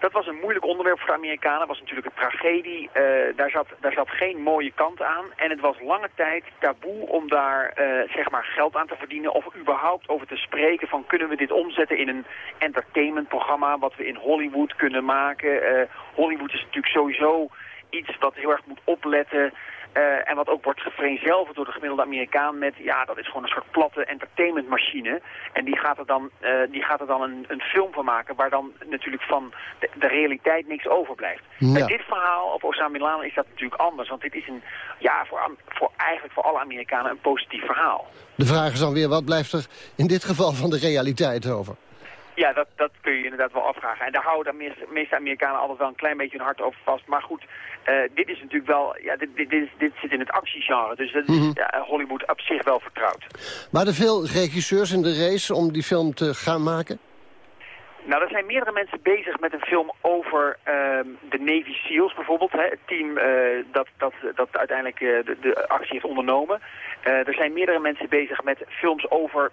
dat was een moeilijk onderwerp voor de Amerikanen. Was natuurlijk een tragedie. Eh, daar, zat, daar zat geen mooie kant aan. En het was lange tijd taboe om daar eh, zeg maar geld aan te verdienen... of überhaupt over te spreken van kunnen we dit omzetten in een entertainmentprogramma... wat we in Hollywood kunnen maken. Uh, Hollywood is natuurlijk sowieso iets wat heel erg moet opletten... Uh, en wat ook wordt vereenzelvigd door de gemiddelde Amerikaan met... ja, dat is gewoon een soort platte entertainmentmachine. En die gaat er dan, uh, die gaat er dan een, een film van maken... waar dan natuurlijk van de, de realiteit niks overblijft. Ja. Bij dit verhaal op Osama Bin Laden is dat natuurlijk anders. Want dit is een, ja, voor, voor, eigenlijk voor alle Amerikanen een positief verhaal. De vraag is dan weer, wat blijft er in dit geval van de realiteit over? Ja, dat, dat kun je inderdaad wel afvragen. En daar houden de meeste, Amerikanen altijd wel een klein beetje hun hart over vast. Maar goed, uh, dit is natuurlijk wel, ja, dit, dit, dit, dit zit in het actiegenre. Dus dat is mm -hmm. ja, Hollywood op zich wel vertrouwd. Maar er veel regisseurs in de race om die film te gaan maken? Nou, er zijn meerdere mensen bezig met een film over uh, de Navy SEALs bijvoorbeeld. Hè, het team uh, dat, dat, dat uiteindelijk uh, de, de, actie heeft ondernomen. Uh, er zijn meerdere mensen bezig met films over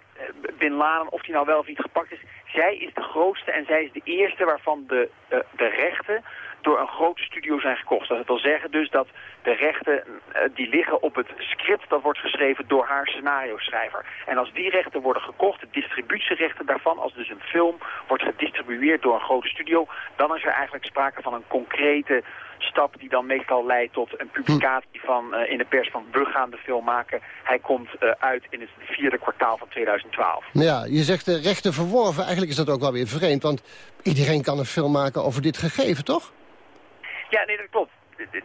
Bin Laden, of die nou wel of niet gepakt is. Zij is de grootste en zij is de eerste waarvan de, de rechten door een grote studio zijn gekocht. Dat wil zeggen dus dat de rechten uh, die liggen op het script dat wordt geschreven door haar scenario-schrijver. En als die rechten worden gekocht, de distributierechten daarvan, als dus een film wordt gedistribueerd door een grote studio, dan is er eigenlijk sprake van een concrete stap die dan meestal leidt tot een publicatie van uh, in de pers van we gaan de film maken. Hij komt uh, uit in het vierde kwartaal van 2012. Ja, je zegt de rechten verworven. Eigenlijk is dat ook wel weer vreemd, want iedereen kan een film maken over dit gegeven, toch? Ja, nee, dat klopt.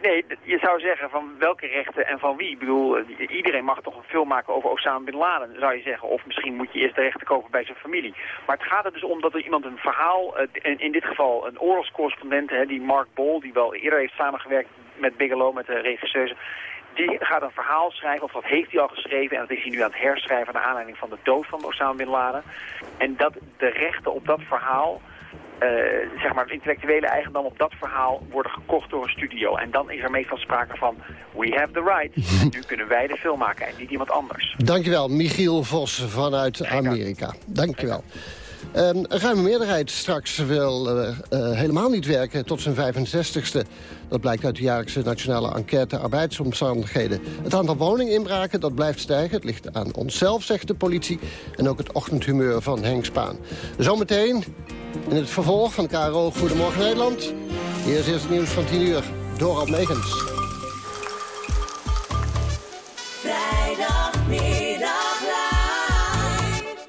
Nee, je zou zeggen van welke rechten en van wie. Ik bedoel, iedereen mag toch een film maken over Osama Bin Laden, zou je zeggen. Of misschien moet je eerst de rechten kopen bij zijn familie. Maar het gaat er dus om dat er iemand een verhaal, in dit geval een oorlogscorrespondent, die Mark Bol, die wel eerder heeft samengewerkt met Bigelow, met de regisseuse, die gaat een verhaal schrijven, of dat heeft hij al geschreven, en dat is hij nu aan het herschrijven naar aanleiding van de dood van Osama Bin Laden. En dat de rechten op dat verhaal uh, zeg maar, intellectuele eigendom op dat verhaal worden gekocht door een studio. En dan is er meestal sprake van, we have the right. en nu kunnen wij de film maken en niet iemand anders. Dankjewel, Michiel Vos vanuit Amerika. Dankjewel. Um, een ruime meerderheid straks wil uh, uh, helemaal niet werken tot zijn 65ste. Dat blijkt uit de jaarlijkse nationale enquête arbeidsomstandigheden. Het aantal woninginbraken dat blijft stijgen. Het ligt aan onszelf, zegt de politie. En ook het ochtendhumeur van Henk Spaan. Zometeen in het vervolg van KRO Goedemorgen Nederland. Eerst is het nieuws van 10 uur. Dorald Megens.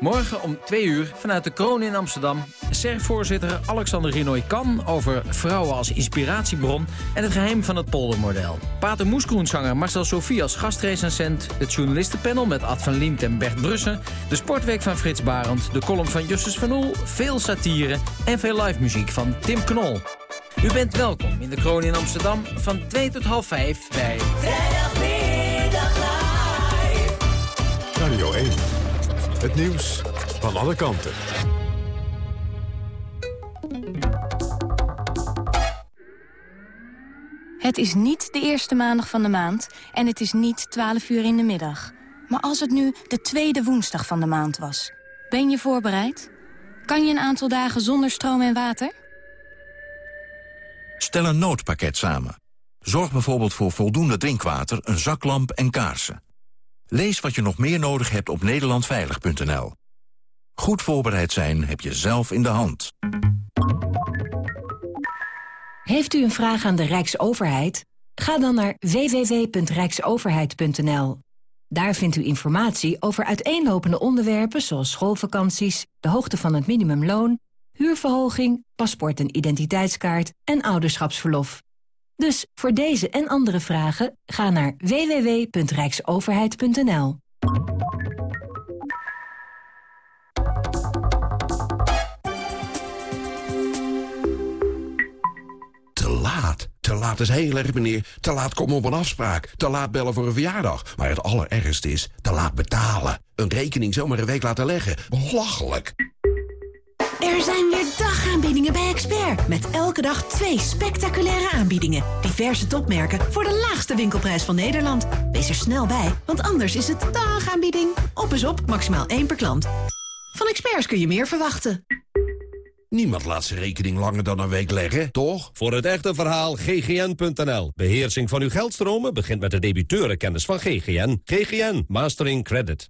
Morgen om 2 uur vanuit de Kroon in Amsterdam... SER-voorzitter Alexander Rinoy Kan over vrouwen als inspiratiebron... en het geheim van het poldermodel. Pater Moeskroenzanger Marcel Sofie als gastrecensent... het journalistenpanel met Ad van Liemt en Bert Brussen... de sportweek van Frits Barend, de column van Justus van Oel... veel satire en veel live muziek van Tim Knol. U bent welkom in de Kroon in Amsterdam van 2 tot half 5 bij... Vrijdagmiddag live. Radio 1. Het nieuws van alle kanten. Het is niet de eerste maandag van de maand en het is niet 12 uur in de middag. Maar als het nu de tweede woensdag van de maand was, ben je voorbereid? Kan je een aantal dagen zonder stroom en water? Stel een noodpakket samen. Zorg bijvoorbeeld voor voldoende drinkwater, een zaklamp en kaarsen. Lees wat je nog meer nodig hebt op nederlandveilig.nl. Goed voorbereid zijn heb je zelf in de hand. Heeft u een vraag aan de Rijksoverheid? Ga dan naar www.rijksoverheid.nl. Daar vindt u informatie over uiteenlopende onderwerpen zoals schoolvakanties, de hoogte van het minimumloon, huurverhoging, paspoort en identiteitskaart en ouderschapsverlof. Dus voor deze en andere vragen ga naar www.rijksoverheid.nl. Te laat, te laat. is heel erg, meneer. Te laat komen op een afspraak. Te laat bellen voor een verjaardag. Maar het allerergste is te laat betalen. Een rekening zomaar een week laten leggen. Belachelijk. Er zijn weer dagaanbiedingen bij Expert. Met elke dag twee spectaculaire aanbiedingen. Diverse topmerken voor de laagste winkelprijs van Nederland. Wees er snel bij, want anders is het dagaanbieding. Op is op, maximaal één per klant. Van Experts kun je meer verwachten. Niemand laat zijn rekening langer dan een week leggen, toch? Voor het echte verhaal ggn.nl. Beheersing van uw geldstromen begint met de debiteurenkennis van GGN. GGN Mastering Credit.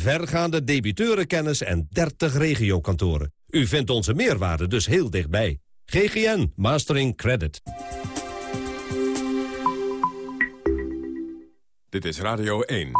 Vergaande debiteurenkennis en 30 regiokantoren. U vindt onze meerwaarde dus heel dichtbij. GGN Mastering Credit. Dit is Radio 1.